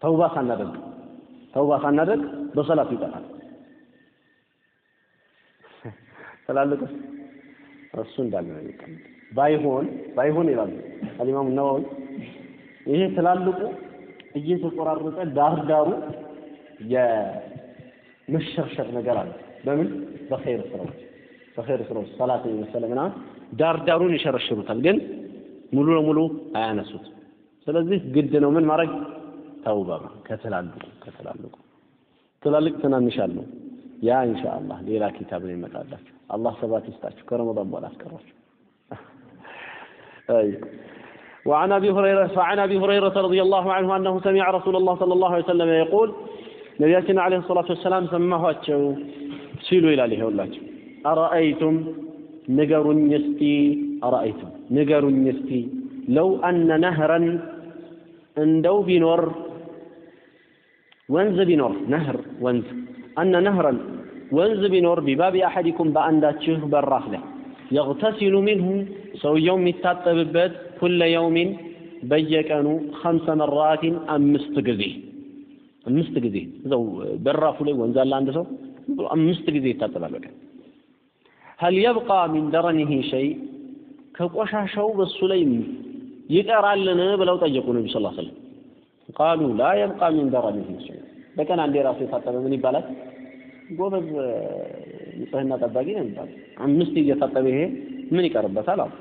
ተውባ ሳናደርግ ተውባ ሳናደርግ በሰላቱ ይጠፋል። ትላልቅ እሱ እንዳለ ነው የሚቀመጥ። ባይሆን ባይሆን ይላሉ አልኢማሙ ነዋዊ ይሄ ትላልቁ እየተቆራረጠ ዳር ዳሩ የመሸርሸር ነገር አለ። በምን በኸይር ስራዎች በኸይር ስራዎች ሰላት የመሰለ ምናምን ዳር ዳሩን ይሸረሽሩታል፣ ግን ሙሉ ለሙሉ አያነሱት። ስለዚህ ግድ ነው ምን ማድረግ ተውባ ከትላልቁ ከትላልቁ ትላልቅ ትናንሽ አሉ። ያ ኢንሻአላህ ሌላ ኪታብ ነው ይመጣላችሁ። አላህ ሰባት ይስጣችሁ። ከረመዳን በኋላ አስቀሯችሁ። አይ وعن ابي هريره فعن ابي هريره رضي الله عنه انه سمع رسول الله صلى الله عليه وسلم يقول ነቢያችን አለይሂ ሰላቱ ወሰላም ሰማኋቸው ሲሉ ይላል ይኸውላችሁ አረአይቱም ንገሩኝ እስቲ አረአይቱም ንገሩኝ እስቲ ለው አነ ነህረን እንደው ቢኖር ወንዝ ቢኖር ነህር ወንዝ አነ ነህረን ወንዝ ቢኖር ቢባቢ አሐዲኩም በአንዳችሁ በራፍ ላይ የግተሲሉ ሚንሁ ሰውየው የሚታጠብበት ኩለ የውሚን በየቀኑ ኸምሰ መራቲን አምስት ጊዜ። አምስት ጊዜ። እዛው በራፉ ላይ ወንዝ አለ አንድ ሰው አምስት ጊዜ ይታጠባል በቀን። ሀል የብቃ ሚን ደረኒሂ ሸይ ከቆሻሻው በሱ ላይ ይቀራልን ብለው ጠየቁ ነቢ ስ ሰለም ቃሉ ላ የብቃ ሚን ደረኒሂ ሸይ በቀን አንዴ ራሱ የታጠበ ምን ይባላል ጎበዝ ንጽህና ጠባቂ ነው የሚባለው። አምስት እየታጠበ ይሄ ምን ይቀርበታል አሉ።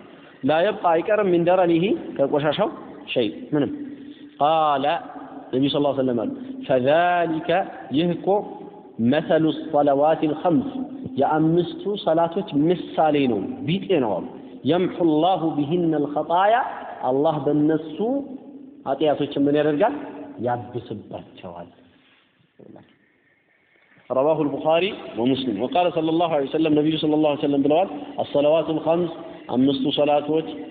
ላ የብቃ አይቀርም ሚን ደረኒሂ ከቆሻሻው ሸይ ምንም። ቃለ ነቢዩ ስ ሰለም አሉ ፈዛሊከ ይህ እኮ መሰሉ ሰለዋት ልኸምስ የአምስቱ ሰላቶች ምሳሌ ነው ቢጤ ነው አሉ። የምሑ ላሁ ቢህነ ልኸጣያ አላህ በእነሱ ኃጢአቶችን ምን ያደርጋል? ያብስባቸዋል رواه البخاري ومسلم وقال صلى الله عليه وسلم النبي صلى الله عليه وسلم بلوال الصلوات الخمس أمست صلاة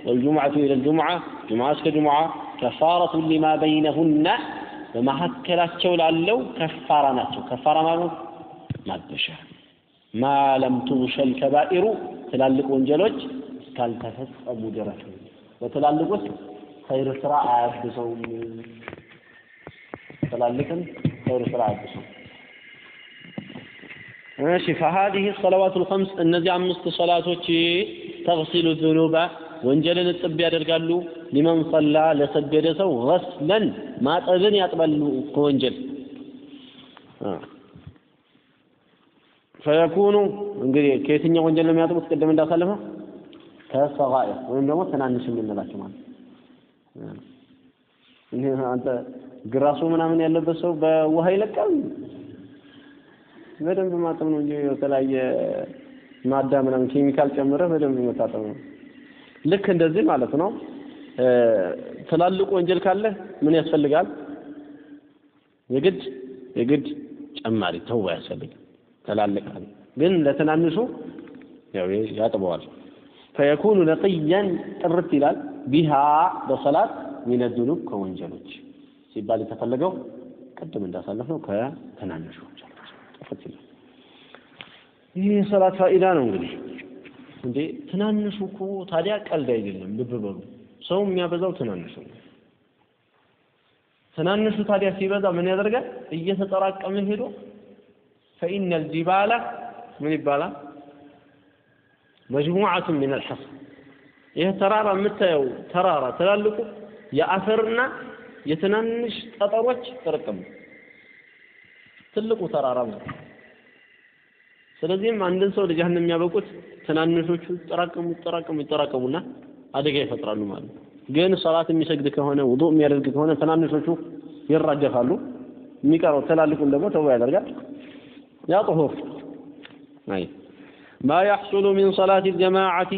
والجمعة إلى الجمعة جمعة اسك جمعة كفارة لما بينهن በመካከላቸው ላለው ከፋራ ናቸው። ከፋራ ማለት ማበሻ ማ ለም ቱሸል ከባኢሩ ትላልቅ ወንጀሎች እስካልተፈጸሙ ድረስ በትላልቆች ኸይር ስራ አያብሰውም። ትላልቅን ኸይር ስራ አያብሰውም። እሺ ፈሀዲህ ሰለዋቱ ልኸምስ እነዚህ አምስት ሰላቶች ተግሲሉ ዙኑበ ወንጀልን እጥብ ያደርጋሉ። ሊመን ሰላ ለሰገደ ሰው ገስለን ማጠብን ያጥባሉ ከወንጀል ፈየኩኑ እንግዲህ ከየትኛው ወንጀል ነው የሚያጥቡት? ቅድም እንዳሳለፈው ከሰጋኢር ወይም ደግሞ ትናንሽ የምንላቸው ማለት አንተ ግራሱ ምናምን ያለበት ሰው በውሃ ይለቃል። በደንብ ማጠብ ነው እንጂ የተለያየ ማዳ ምናምን ኬሚካል ጨምረህ በደንብ መታጠብ ነው። ልክ እንደዚህ ማለት ነው። ትላልቅ ወንጀል ካለ ምን ያስፈልጋል? የግድ የግድ ጨማሪ ተው ያስፈልጋል። ትላልቅ ግን ለትናንሹ ያው ያጥበዋል። ፈየኩኑ ነቅያን ጥርት ይላል ቢሃ በሰላት ሚነ ዙኑብ ከወንጀሎች ሲባል የተፈለገው ቅድም ወንጀሎች ጥርት ይላል። ይህ የሰላት ፋኢዳ ነው እንግዲህ እንዴ ትናንሹ እኮ ታዲያ ቀልድ አይደለም። ልብ በሉ ሰው የሚያበዛው ትናንሹ ነው። ትናንሹ ታዲያ ሲበዛ ምን ያደርጋል? እየተጠራቀመ ሄዶ ፈኢነል ጂባላ ምን ይባላል? መጅሙዓቱን ሚነል ሐሰን ይህ ተራራ የምታየው ተራራ ትላልቁ የአፈርና የትናንሽ ጠጠሮች ጥርቅም ትልቁ ተራራ ነው። ስለዚህም አንድን ሰው ለጀሃነም የሚያበቁት ትናንሾቹ ይጠራቀሙ ይጠራቀሙ ይጠራቀሙና አደጋ ይፈጥራሉ ማለት ነው። ግን ሰላት የሚሰግድ ከሆነ ውዱእ የሚያደርግ ከሆነ ትናንሾቹ ይራገፋሉ። የሚቀረው ትላልቁን ደግሞ ተው ያደርጋል። ያ ጥሁር አይ ማ የሕሱሉ ሚን ሰላት ልጀማዓቲ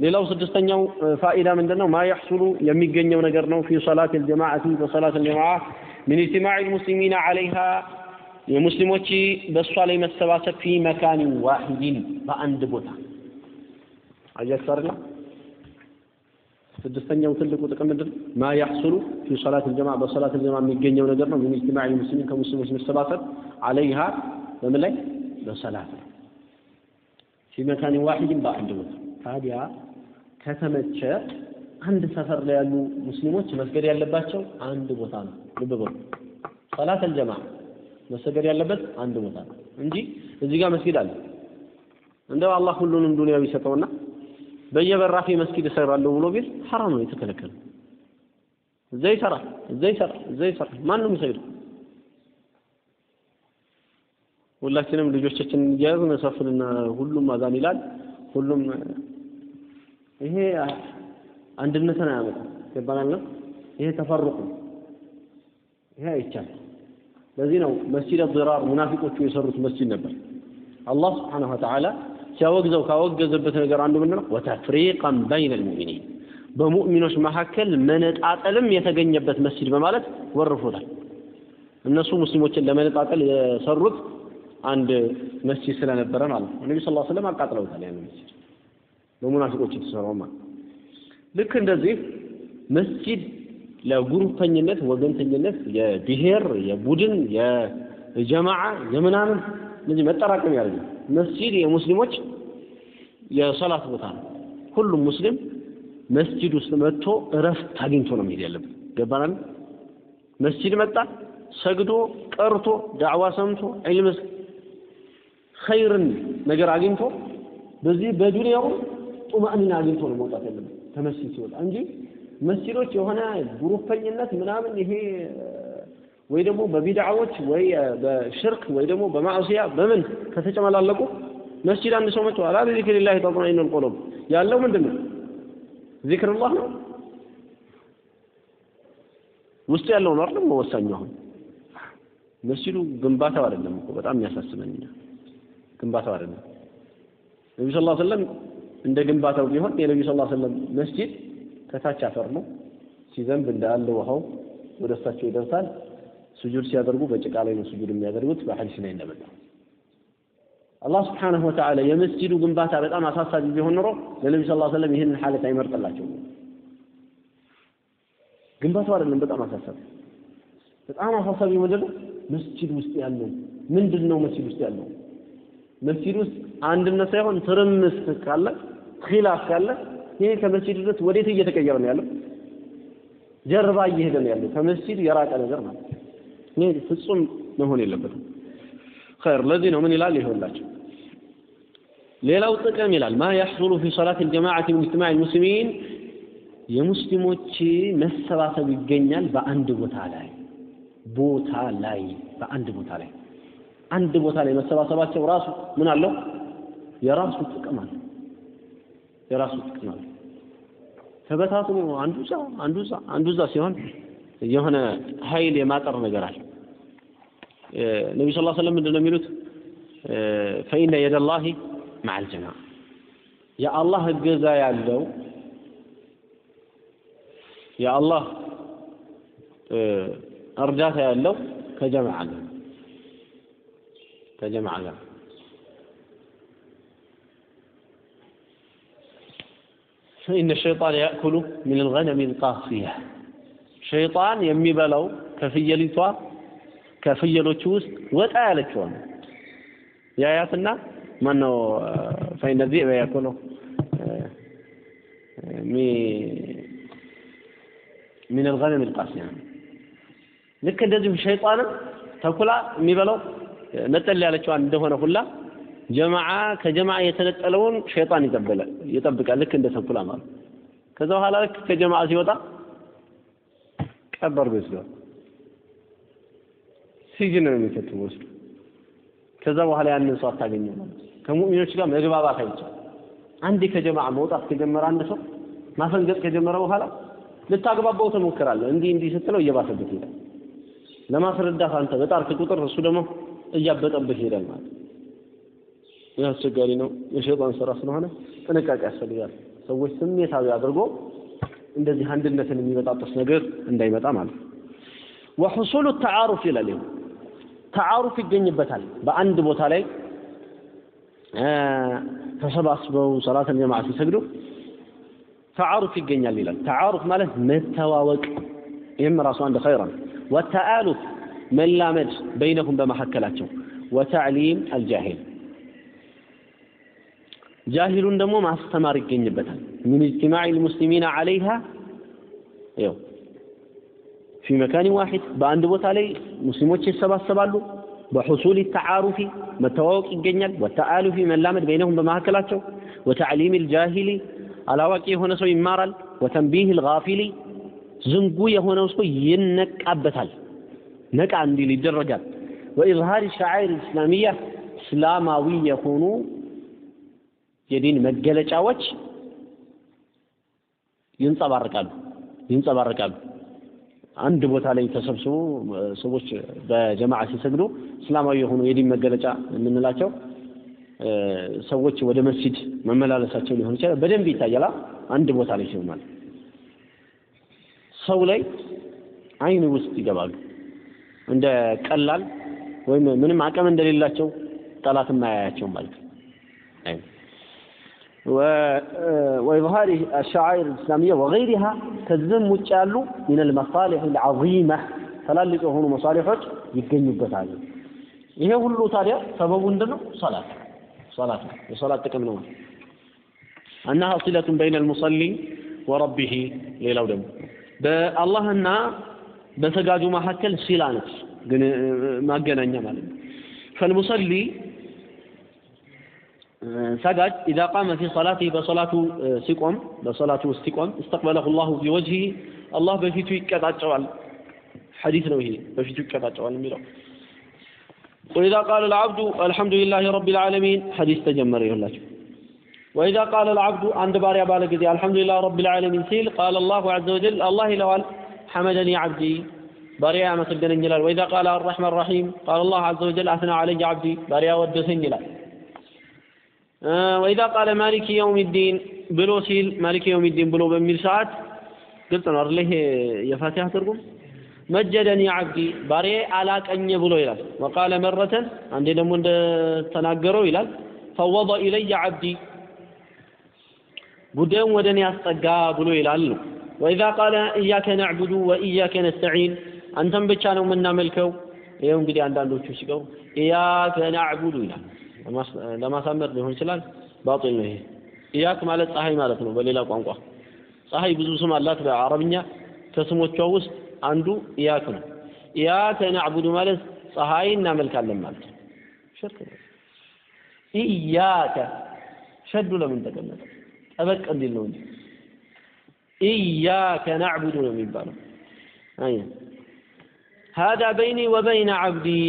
ሌላው ስድስተኛው ፋኢዳ ምንድን ነው? ማ የሕሱሉ የሚገኘው ነገር ነው ፊ ሰላት ልጀማዓቲ በሰላት ልጀማዓ ሚን ኢጅቲማዕ ልሙስሊሚና ዓለይሃ የሙስሊሞች በእሷ ላይ መሰባሰብ ፊ መካን ዋሂድን በአንድ ቦታ አያችሁ? ስድስተኛው ትልቁ ጥቅም ምንድን ማ ያሕሱሉ ፊ ሰላት ልጀማ በሰላት ልጀማ የሚገኘው ነገር ነው። ሚን ኢጅቲማዕ ልሙስሊሚን ከሙስሊሞች መሰባሰብ አለይሃ በምን ላይ በሰላት ነው። ፊ መካን ዋሂድን በአንድ ቦታ ታዲያ ከተመቸ አንድ ሰፈር ላይ ያሉ ሙስሊሞች መስገድ ያለባቸው አንድ ቦታ ነው። ልብ በሉ ሰላት አልጀማ መሰገድ ያለበት አንድ ቦታ ነው እንጂ እዚህ ጋር መስጊድ አለ። እንደው አላህ ሁሉንም ዱንያው ይሰጠውና በየበራፌ መስጊድ እሰራለሁ ብሎ ቢል ሐራም ነው የተከለከለ። እዛ ይሰራል፣ እዛ ይሰራል፣ እዛ ይሰራል። ማን ነው የሚሰግደው? ሁላችንም ልጆቻችን እያያዝን ሰፍንና ሁሉም አዛን ይላል፣ ሁሉም ይሄ አንድነትን አያመጣም። ይባላል ነው ይሄ ተፈርቁ ይሄ አይቻልም። ለዚህ ነው መስጂድ አድራር ሙናፊቆቹ የሰሩት መስጂድ ነበር። አላህ ስብሓነሁ ወተዓላ ሲያወግዘው ካወገዘበት ነገር አንዱ ምንድን ነው? ወተፍሪቀን በይነ ልሙእሚኒን በሙእሚኖች መካከል መነጣጠልም የተገኘበት መስጂድ በማለት ወርፎታል። እነሱ ሙስሊሞችን ለመነጣጠል የሰሩት አንድ መስጂድ ስለነበረ ማለት ነው። ነቢ ስ ስለም አቃጥለውታል ያን መስጂድ በሙናፊቆች የተሰራው ማለት ልክ እንደዚህ መስጂድ ለጉሩፐኝነት፣ ወገንተኝነት፣ የብሔር፣ የቡድን፣ የጀማዓ፣ የምናምን እነዚህ መጠራቀም ያደርጋል። መስጂድ የሙስሊሞች የሰላት ቦታ ነው። ሁሉም ሙስሊም መስጂድ ውስጥ መጥቶ እረፍት አግኝቶ ነው መሄድ ያለበት። ገባናል? መስጂድ መጣ ሰግዶ ቀርቶ ዳዕዋ ሰምቶ ዒልም ኸይርን ነገር አግኝቶ በዚህ በዱንያው ጡማእኒና አግኝቶ ነው መውጣት ያለበት ከመስጂድ ሲወጣ እንጂ መስጂዶች የሆነ ግሩፐኝነት ምናምን ይሄ ወይ ደግሞ በቢድዓዎች ወይ በሽርክ ወይ ደግሞ በማዕሲያ በምን ከተጨመላለቁ መስጂድ አንድ ሰው መጥቶ አላ ዚክሪላህ ተጥመኢኑል ቁሉብ ያለው ምንድን ነው? ዚክርላህ ነው። ውስጡ ያለው ነው አይደለም ወሳኙ። አሁን መስጂዱ ግንባታው አይደለም እኮ በጣም የሚያሳስበኝ ግንባታው አይደለም። ነቢ ስ ሰለም እንደ ግንባታው ቢሆን የነቢ ስ ሰለም መስጂድ ከታች አፈር ነው። ሲዘንብ እንዳለ ውሃው ወደ እሳቸው ይደርሳል። ስጁድ ሲያደርጉ በጭቃ ላይ ነው ስጁድ የሚያደርጉት በሐዲስ ላይ እንደመጣ አላህ ስብሓነሁ ወተዓላ የመስጂዱ ግንባታ በጣም አሳሳቢ ቢሆን ኖሮ ለነቢ ስ ሰለም ይህንን ሐለት አይመርጥላቸውም። ግንባታው አይደለም በጣም አሳሳቢ በጣም አሳሳቢ ምንድን? መስጂድ ውስጥ ያለው ምንድን ነው? መስጂድ ውስጥ ያለው መስጂድ ውስጥ አንድነት ሳይሆን ትርምስ ካለ ኺላፍ ካለ ይሄ ከመስጂድ ድረስ ወዴት እየተቀየረ ነው ያለው? ጀርባ እየሄደ ነው ያለው። ከመስጂድ የራቀ ነገር ማለት ይሄ ፍጹም መሆን የለበትም። ኸይር ለዚህ ነው ምን ይላል? ይኸውላችሁ። ሌላው ጥቅም ይላል። ማ የሕሱሉ ፊ ሰላት አልጀማዓቲ ምን ኢጅቲማዕ አልሙስሊሚን? የሙስሊሞች መሰባሰብ ይገኛል በአንድ ቦታ ላይ ቦታ ላይ በአንድ ቦታ ላይ። አንድ ቦታ ላይ መሰባሰባቸው ራሱ ምን አለው? የራሱ ጥቅም አለ የራሱ ጥቅም አለ ተበታትኖ አንዱ እዛ አንዱ እዛ አንዱ እዛ ሲሆን የሆነ ኃይል የማጠር ነገር አለ። ነቢ ስ ሰለም ምንድን ነው የሚሉት? ፈኢነ የደላሂ መዓል ጀማዓ። የአላህ እገዛ ያለው የአላህ እርዳታ ያለው ከጀማዓ ጋር ከጀማዓ ጋር ኢነ ሸይጣን ያእኩሉ ሚን ልገነም ልቃስያ ሸይጣን የሚበላው ከፍየሊቷ ከፍየሎቹ ውስጥ ወጣ ያለችዋል ነው ያያትና ማን ነው ፈኢነ ዚዕበ ያእኩሉ ሚን ልገነም ልቃስያ ልክ እንደዚሁ ሸይጣንም ተኩላ የሚበላው ነጠል ያለችዋን እንደሆነ ሁላ ጀማዓ ከጀማዓ የተነጠለውን ሸይጣን ይጠበላል ይጠብቃል። ልክ እንደ ተኩላ ማለት ከዛ በኋላ ልክ ከጀማዓ ሲወጣ ቀበር ይወስደዋል ሲጅን ነው የሚከቱ ወስዱ ከዛ በኋላ ያንን ሰው አታገኘው ከሙእሚኖች ጋር መግባባት አይቻል አንዴ ከጀማዓ መውጣት ከጀመረ አንድ ሰው ማፈንገጥ ከጀመረ በኋላ ልታግባባው ትሞክራለህ። እንዲህ እንዲህ ስትለው እየባሰበት ይሄዳል። ለማስረዳት አንተ በጣርክ ቁጥር እሱ ደግሞ እያበጠብህ ይሄዳል ማለት ይህ አስቸጋሪ ነው። የሸይጣን ስራ ስለሆነ ጥንቃቄ ያስፈልጋል። ሰዎች ስሜታዊ አድርጎ እንደዚህ አንድነትን የሚበጣጠስ ነገር እንዳይመጣ ማለት ነው። ወሑሱሉ ተዓሩፍ ይላል ተዓሩፍ ይገኝበታል። በአንድ ቦታ ላይ ተሰባስበው ሰላተል ጀማዓ ሲሰግዱ ተዓሩፍ ይገኛል ይላል። ተዓሩፍ ማለት መተዋወቅ። ይህም ራሱ አንድ ኸይር ነው። ወተአሉፍ መላመድ በይነሁም በመካከላቸው ወተዕሊም አልጃሂል ጃሂሉን ደግሞ ማስተማር ይገኝበታል ሚን እጅትማዕ ልሙስሊሚን ዓለይሃ ይው ፊ መካን ዋሒድ በአንድ ቦታ ላይ ሙስሊሞች ይሰባሰባሉ በሑሱል ተዓሩፊ መተዋወቅ ይገኛል ወተአሉፊ መላመድ በይነሁም በመካከላቸው ወተዕሊም ልጃሂሊ አላዋቂ የሆነ ሰው ይማራል ወተንቢህ ልጋፊሊ ዝንጉ የሆነው ሰው ይነቃበታል ነቃ እንዲል ይደረጋል ወኢዝሃር ሸዓይር እስላሚያ እስላማዊ የሆኑ የዲን መገለጫዎች ይንጸባረቃሉ ይንጸባረቃሉ። አንድ ቦታ ላይ ተሰብስቦ ሰዎች በጀማዓ ሲሰግዱ እስላማዊ የሆኑ የዲን መገለጫ የምንላቸው ሰዎች ወደ መስጂድ መመላለሳቸው ሊሆን ይችላል። በደንብ ይታያል። አንድ ቦታ ላይ ሲሆን ሰው ላይ አይን ውስጥ ይገባሉ። እንደ ቀላል ወይም ምንም አቅም እንደሌላቸው ጠላት የማያያቸው ማለት ነው። وإظهار الشعائر الإسلامية وغيرها كذب وجالو من المصالح العظيمة ትላልቅ የሆኑ መሳሊሖች ይገኙበታል። ይሄ ሁሉ ታዲያ ሰበቡ ምንድነው? ሶላት ሶላት ነው። የሶላት ጥቅም ነው። أنها صلة بين المصلي وربه ሌላው ደግሞ በአላህና በሰጋጁ መካከል ሲላ ነች፣ ግን ማገናኛ ማለት ነው። فالمصلي سجد إذا قام في صلاته بصلاة آه، سقم بصلاة استقم استقبله الله في وجهه الله بفيتو يكتاتشوال. حديث نوهي بفيتو يكتاتشوال ميرو وإذا قال العبد الحمد لله رب العالمين حديث تجمر يهلاج وإذا قال العبد عند باري بالك الحمد لله رب العالمين سيل قال الله عز وجل الله لوال حمدني عبدي. باري مسجد الجلال وإذا قال الرحمن الرحيم قال الله عز وجل أثنى علي عبدي. باري أود جلال ወኢዛ ቃለ ማሊክ የውም ዲን ብሎ ሲል ማሊክ የውም ዲን ብሎ በሚል ሰዓት ግልጽ ነው አይደል? ይሄ የፋቲሃ ትርጉም መጀደኒ አብዲ ባሪያ አላቀኘ ብሎ ይላል። ወቃለ መረተን አንዴ ደግሞ እንደተናገረው ይላል ፈወض ኢለየ አብዲ ጉዳዩን ወደ እኔ ያስጠጋ ብሎ ይላል ነው። ወኢዛ ቃለ እያከ ነዕቡዱ ወኢያከ ነስተዒን አንተን ብቻ ነው የምናመልከው። ይኸው እንግዲህ አንዳንዶቹ ሲቀሩ እያከ ናዕቡዱ ይላል። ለማሳመር ሊሆን ይችላል። ባጢል ነው ይሄ። ኢያክ ማለት ፀሐይ ማለት ነው በሌላ ቋንቋ። ፀሐይ ብዙ ስም አላት በአረብኛ። ከስሞቿ ውስጥ አንዱ ኢያክ ነው። ኢያከ ናዕቡዱ ማለት ፀሐይ እናመልካለን ማለት ነው። ሽርክ ነው። ኢያከ ሸዱ ለምን ተቀመጠ? ጠበቅ እንዲል ነው እንጂ ኢያከ ናዕቡዱ ነው የሚባለው። አይ هذا بيني وبين عبدي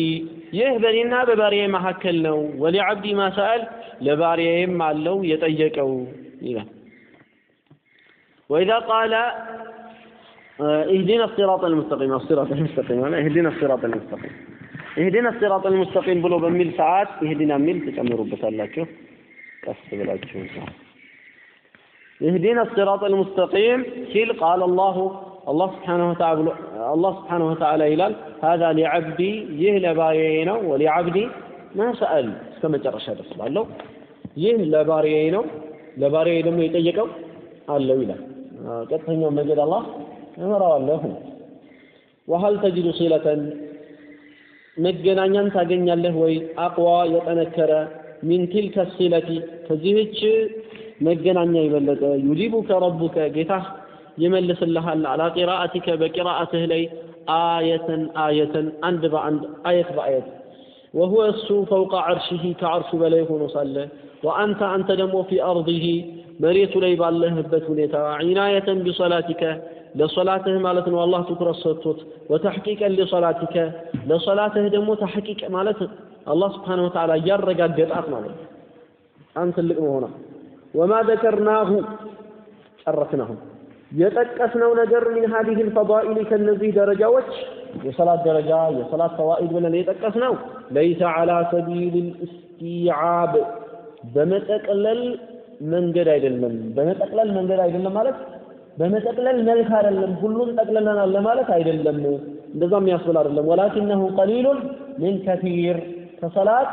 ይህ በእኔና በባሪያዬ መካከል ነው። ወሊዓብዲ ማ ሰአል ለባሪያዬም አለው የጠየቀው ይላል። ወኢዛ ቃለ اهدنا الصراط المستقيم الصراط المستقيم انا اهدنا الصراط المستقيم اهدنا الصراط المستقيم ብሎ በሚል ሰዓት اهدنا የሚል ትጨምሩበታላችሁ ቀስ ብላችሁ اهدنا الصراط المستقيم ሲል قال الله አላህ ስብሓነ ወተዓላ ይላል ሀዛ ሊዓብዲ ይህ ለባሪያዬ ነው። ወሊዓብዲ ማሰአል እስከ መጨረሻ ድረስ ባለው ይህ ለባሪያዬ ነው። ለባሪያዬ ደግሞ የጠየቀው አለው ይላል። ቀጥተኛው መንገድ አላህ እመራዋለሁ። ወሀል ተጅዱ ሲለተን መገናኛን ታገኛለህ ወይ? አቅዋ የጠነከረ ሚን ትልከ ሲለቲ ከዚህች መገናኛ የበለጠ ዩጂቡከ ረቡከ ጌታህ ይመልስልሃል አላ ቂራአቲከ በቂራአትህ ላይ አየተን አየተን አንድ በአንድ አየት በአየት ወሁወ እሱ ፈውቀ ዐርሽህ ከዐርሹ በላይ ሆኖ ሳለ ወአንተ አንተ ደግሞ ፊ አርضህ መሬቱ ላይ ባለህበት ሁኔታ ዒናየተን ቢሰላቲከ ለሶላትህ ማለት ነው አላህ ትኩረት ሰጥቶት ወተሕቂቀን ሊሶላቲከ ለሶላትህ ደግሞ ተሕቂቅ ማለት አላህ ስብሓነሁ ወተዓላ እያረጋገጣት ማለት ነው በጣም ትልቅ መሆኗ ወማ ዘከርናሁ ጨረስናሁ የጠቀስነው ነገር ሚን ሀዲህ ልፈዳኢል ከነዚህ ደረጃዎች? የሰላት ደረጃ የሰላት ፈዋኢድ ብለን የጠቀስነው ለይሰ ዓላ ሰቢል ልእስቲዓብ በመጠቅለል መንገድ አይደለም። በመጠቅለል መንገድ አይደለም ማለት በመጠቅለል መልክ አይደለም። ሁሉን ጠቅልለናል ለማለት አይደለም። እንደዛ የሚያስብል አይደለም። ወላኪነሁ ቀሊሉን ምን ከፊር። ከሰላት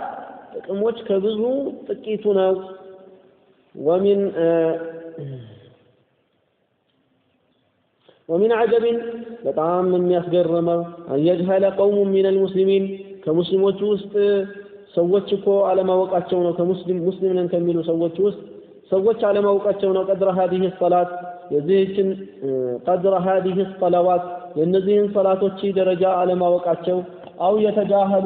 ጥቅሞች ከብዙ ጥቂቱ ነው። ወሚን ومن عجب በጣም የሚያስገርመው አን የጅሀለ ቀውሙ ሚን አልሙስሊሚን ከሙስሊሞች ውስጥ ሰዎች እኮ አለማወቃቸው ነው ከሙስሊም ሙስሊም ነን ከሚሉ ሰዎች ውስጥ ሰዎች አለማወቃቸው ነው ቀድረ ሀዲህ ሰላት የዚህችን ቀድረ ሀዲህ ሰለዋት የእነዚህን ሰላቶች ደረጃ አለማወቃቸው አው የተጃህሉ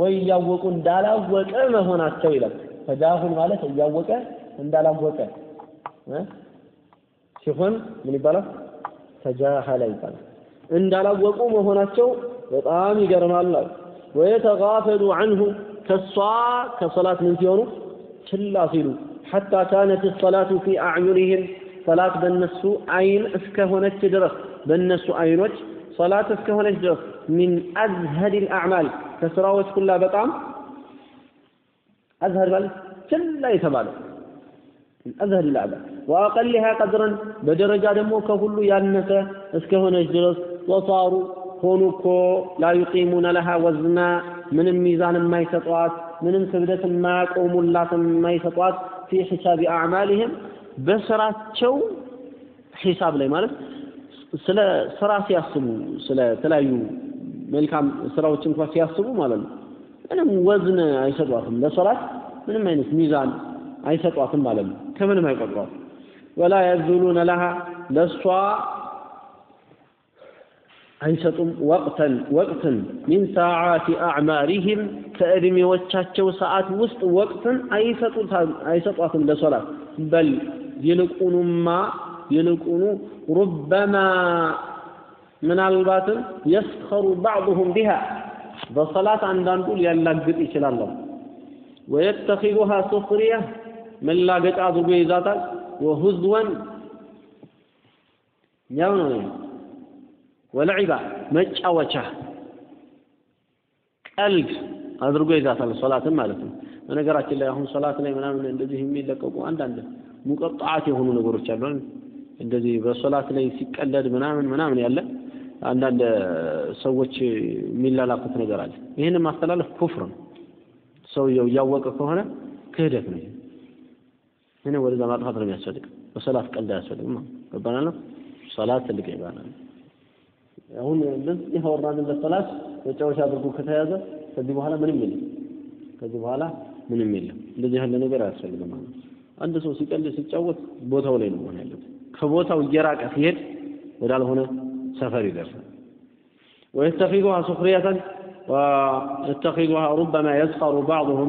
ወይ እያወቁ እንዳላወቀ መሆናቸው ይላል ተጃሁል ማለት እያወቀ እንዳላወቀ ሲሆን ምን ይባላል ተጃሃለ ይባላል እንዳላወቁ መሆናቸው በጣም ይገርማል። ወየተጋፈሉ አንሁ ከሷ ከሰላት ምን ሲሆኑ? ችላ ሲሉ። ሐታ ካነት ሰላቱ ፊ አዕዩኒህም ሰላት በእነሱ አይን እስከሆነች ድረስ በእነሱ አይኖች ሰላት እስከሆነች ድረስ ሚን አዝሀድ ልአዕማል ከስራዎች ሁላ በጣም አዝሀድ ማለት ችላ የተባለ አዝሀድ ልአዕማል ወአቀሊሃ ቀድረን በደረጃ ደግሞ ከሁሉ ያነሰ እስከሆነች ድረስ ወሳሩ ሆኑ እኮ ላ ዩቂሙነ ለሃ ወዝና ምንም ሚዛን የማይሰጧት ምንም ክብደት የማያቆሙላት የማይሰጧት ፊ ሒሳቢ አዕማሊህም በስራቸው ሒሳብ ላይ ማለት ስለ ስራ ሲያስቡ ስለ ተለያዩ መልካም ስራዎች እንኳን ሲያስቡ ማለት ነው። ምንም ወዝን አይሰጧትም። ለሶላት ምንም አይነት ሚዛን አይሰጧትም ማለት ነው። ከምንም አይቆጥሯት ወላ የብዙሉነ ለሃ ለእሷ አይሰጡም። ወቅተን ወቅትን ሚን ሰዓቲ አዕማሪህም ከዕድሜዎቻቸው ሰዓት ውስጥ ወቅትን አይሰጧትም ለሶላት። በል ይልቁኑማ ይልቁኑ ሩበማ ምናልባትም የስኸሩ ባዕضሁም ቢሃ በሰላት አንዳንዱ ሊያላግጥ ይችላል። ወየተኪዙሃ ሱኽሪያ መላገጫ አድርጎ ይዛታል። ወሁዝወን ያው ነው። ወለዒባ መጫወቻ ቀልድ አድርጎ ይዛታል ሶላትን ማለት ነው። በነገራችን ላይ አሁን ሶላት ላይ ምናምን እንደዚህ የሚለቀቁ አንዳንድ ሙቀጣዓት የሆኑ ነገሮች አሉ። እንደዚህ በሶላት ላይ ሲቀለድ ምናምን ምናምን ያለ አንዳንድ ሰዎች የሚላላኩት ነገር አለ። ይህንን ማስተላለፍ ኩፍር ነው። ሰውየው እያወቀ ከሆነ ክህደት ነው ይህን ወደዛ ማጥፋት ነው የሚያስፈልግ በሶላት ቀልድ አያስፈልግም ገባናል ነው ሶላት ትልቅ ይባላል አሁን እንደዚህ ያወራንበት ሶላት መጫወቻ አድርጎ ከተያዘ ከዚህ በኋላ ምንም የለም ከዚህ በኋላ ምንም የለም እንደዚህ ያለ ነገር አያስፈልግም ማለት አንድ ሰው ሲቀልድ ሲጫወት ቦታው ላይ ነው መሆን ያለበት ከቦታው እየራቀ ሲሄድ ወዳልሆነ ሰፈር ይደርሳል ويتخذها سخرية ويتخذها ربما يسخر بعضهم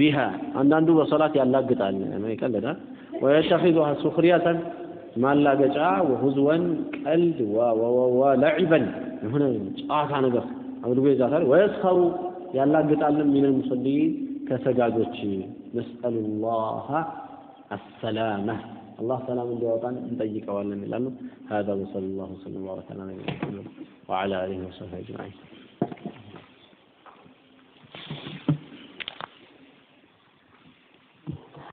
بها አንዳንዱ በሶላት ያላግጣል ይቀልዳል ويتخذها سخرية ማላገጫ ወሁዝወን ቀልድ ወለዒበን የሆነ ጨዋታ ነገር አድርጎ ይዛታል ወየስኸሩ ያላግጣልን ሚነል ሙሰሊን ከሰጋጆች ነስአሉላህ አሰላመ አላህ ሰላም እንዲያወጣን እንጠይቀዋለን ይላሉ هذا وصلى الله وسلم وبارك على نبينا محمد وعلى اله وصحبه اجمعين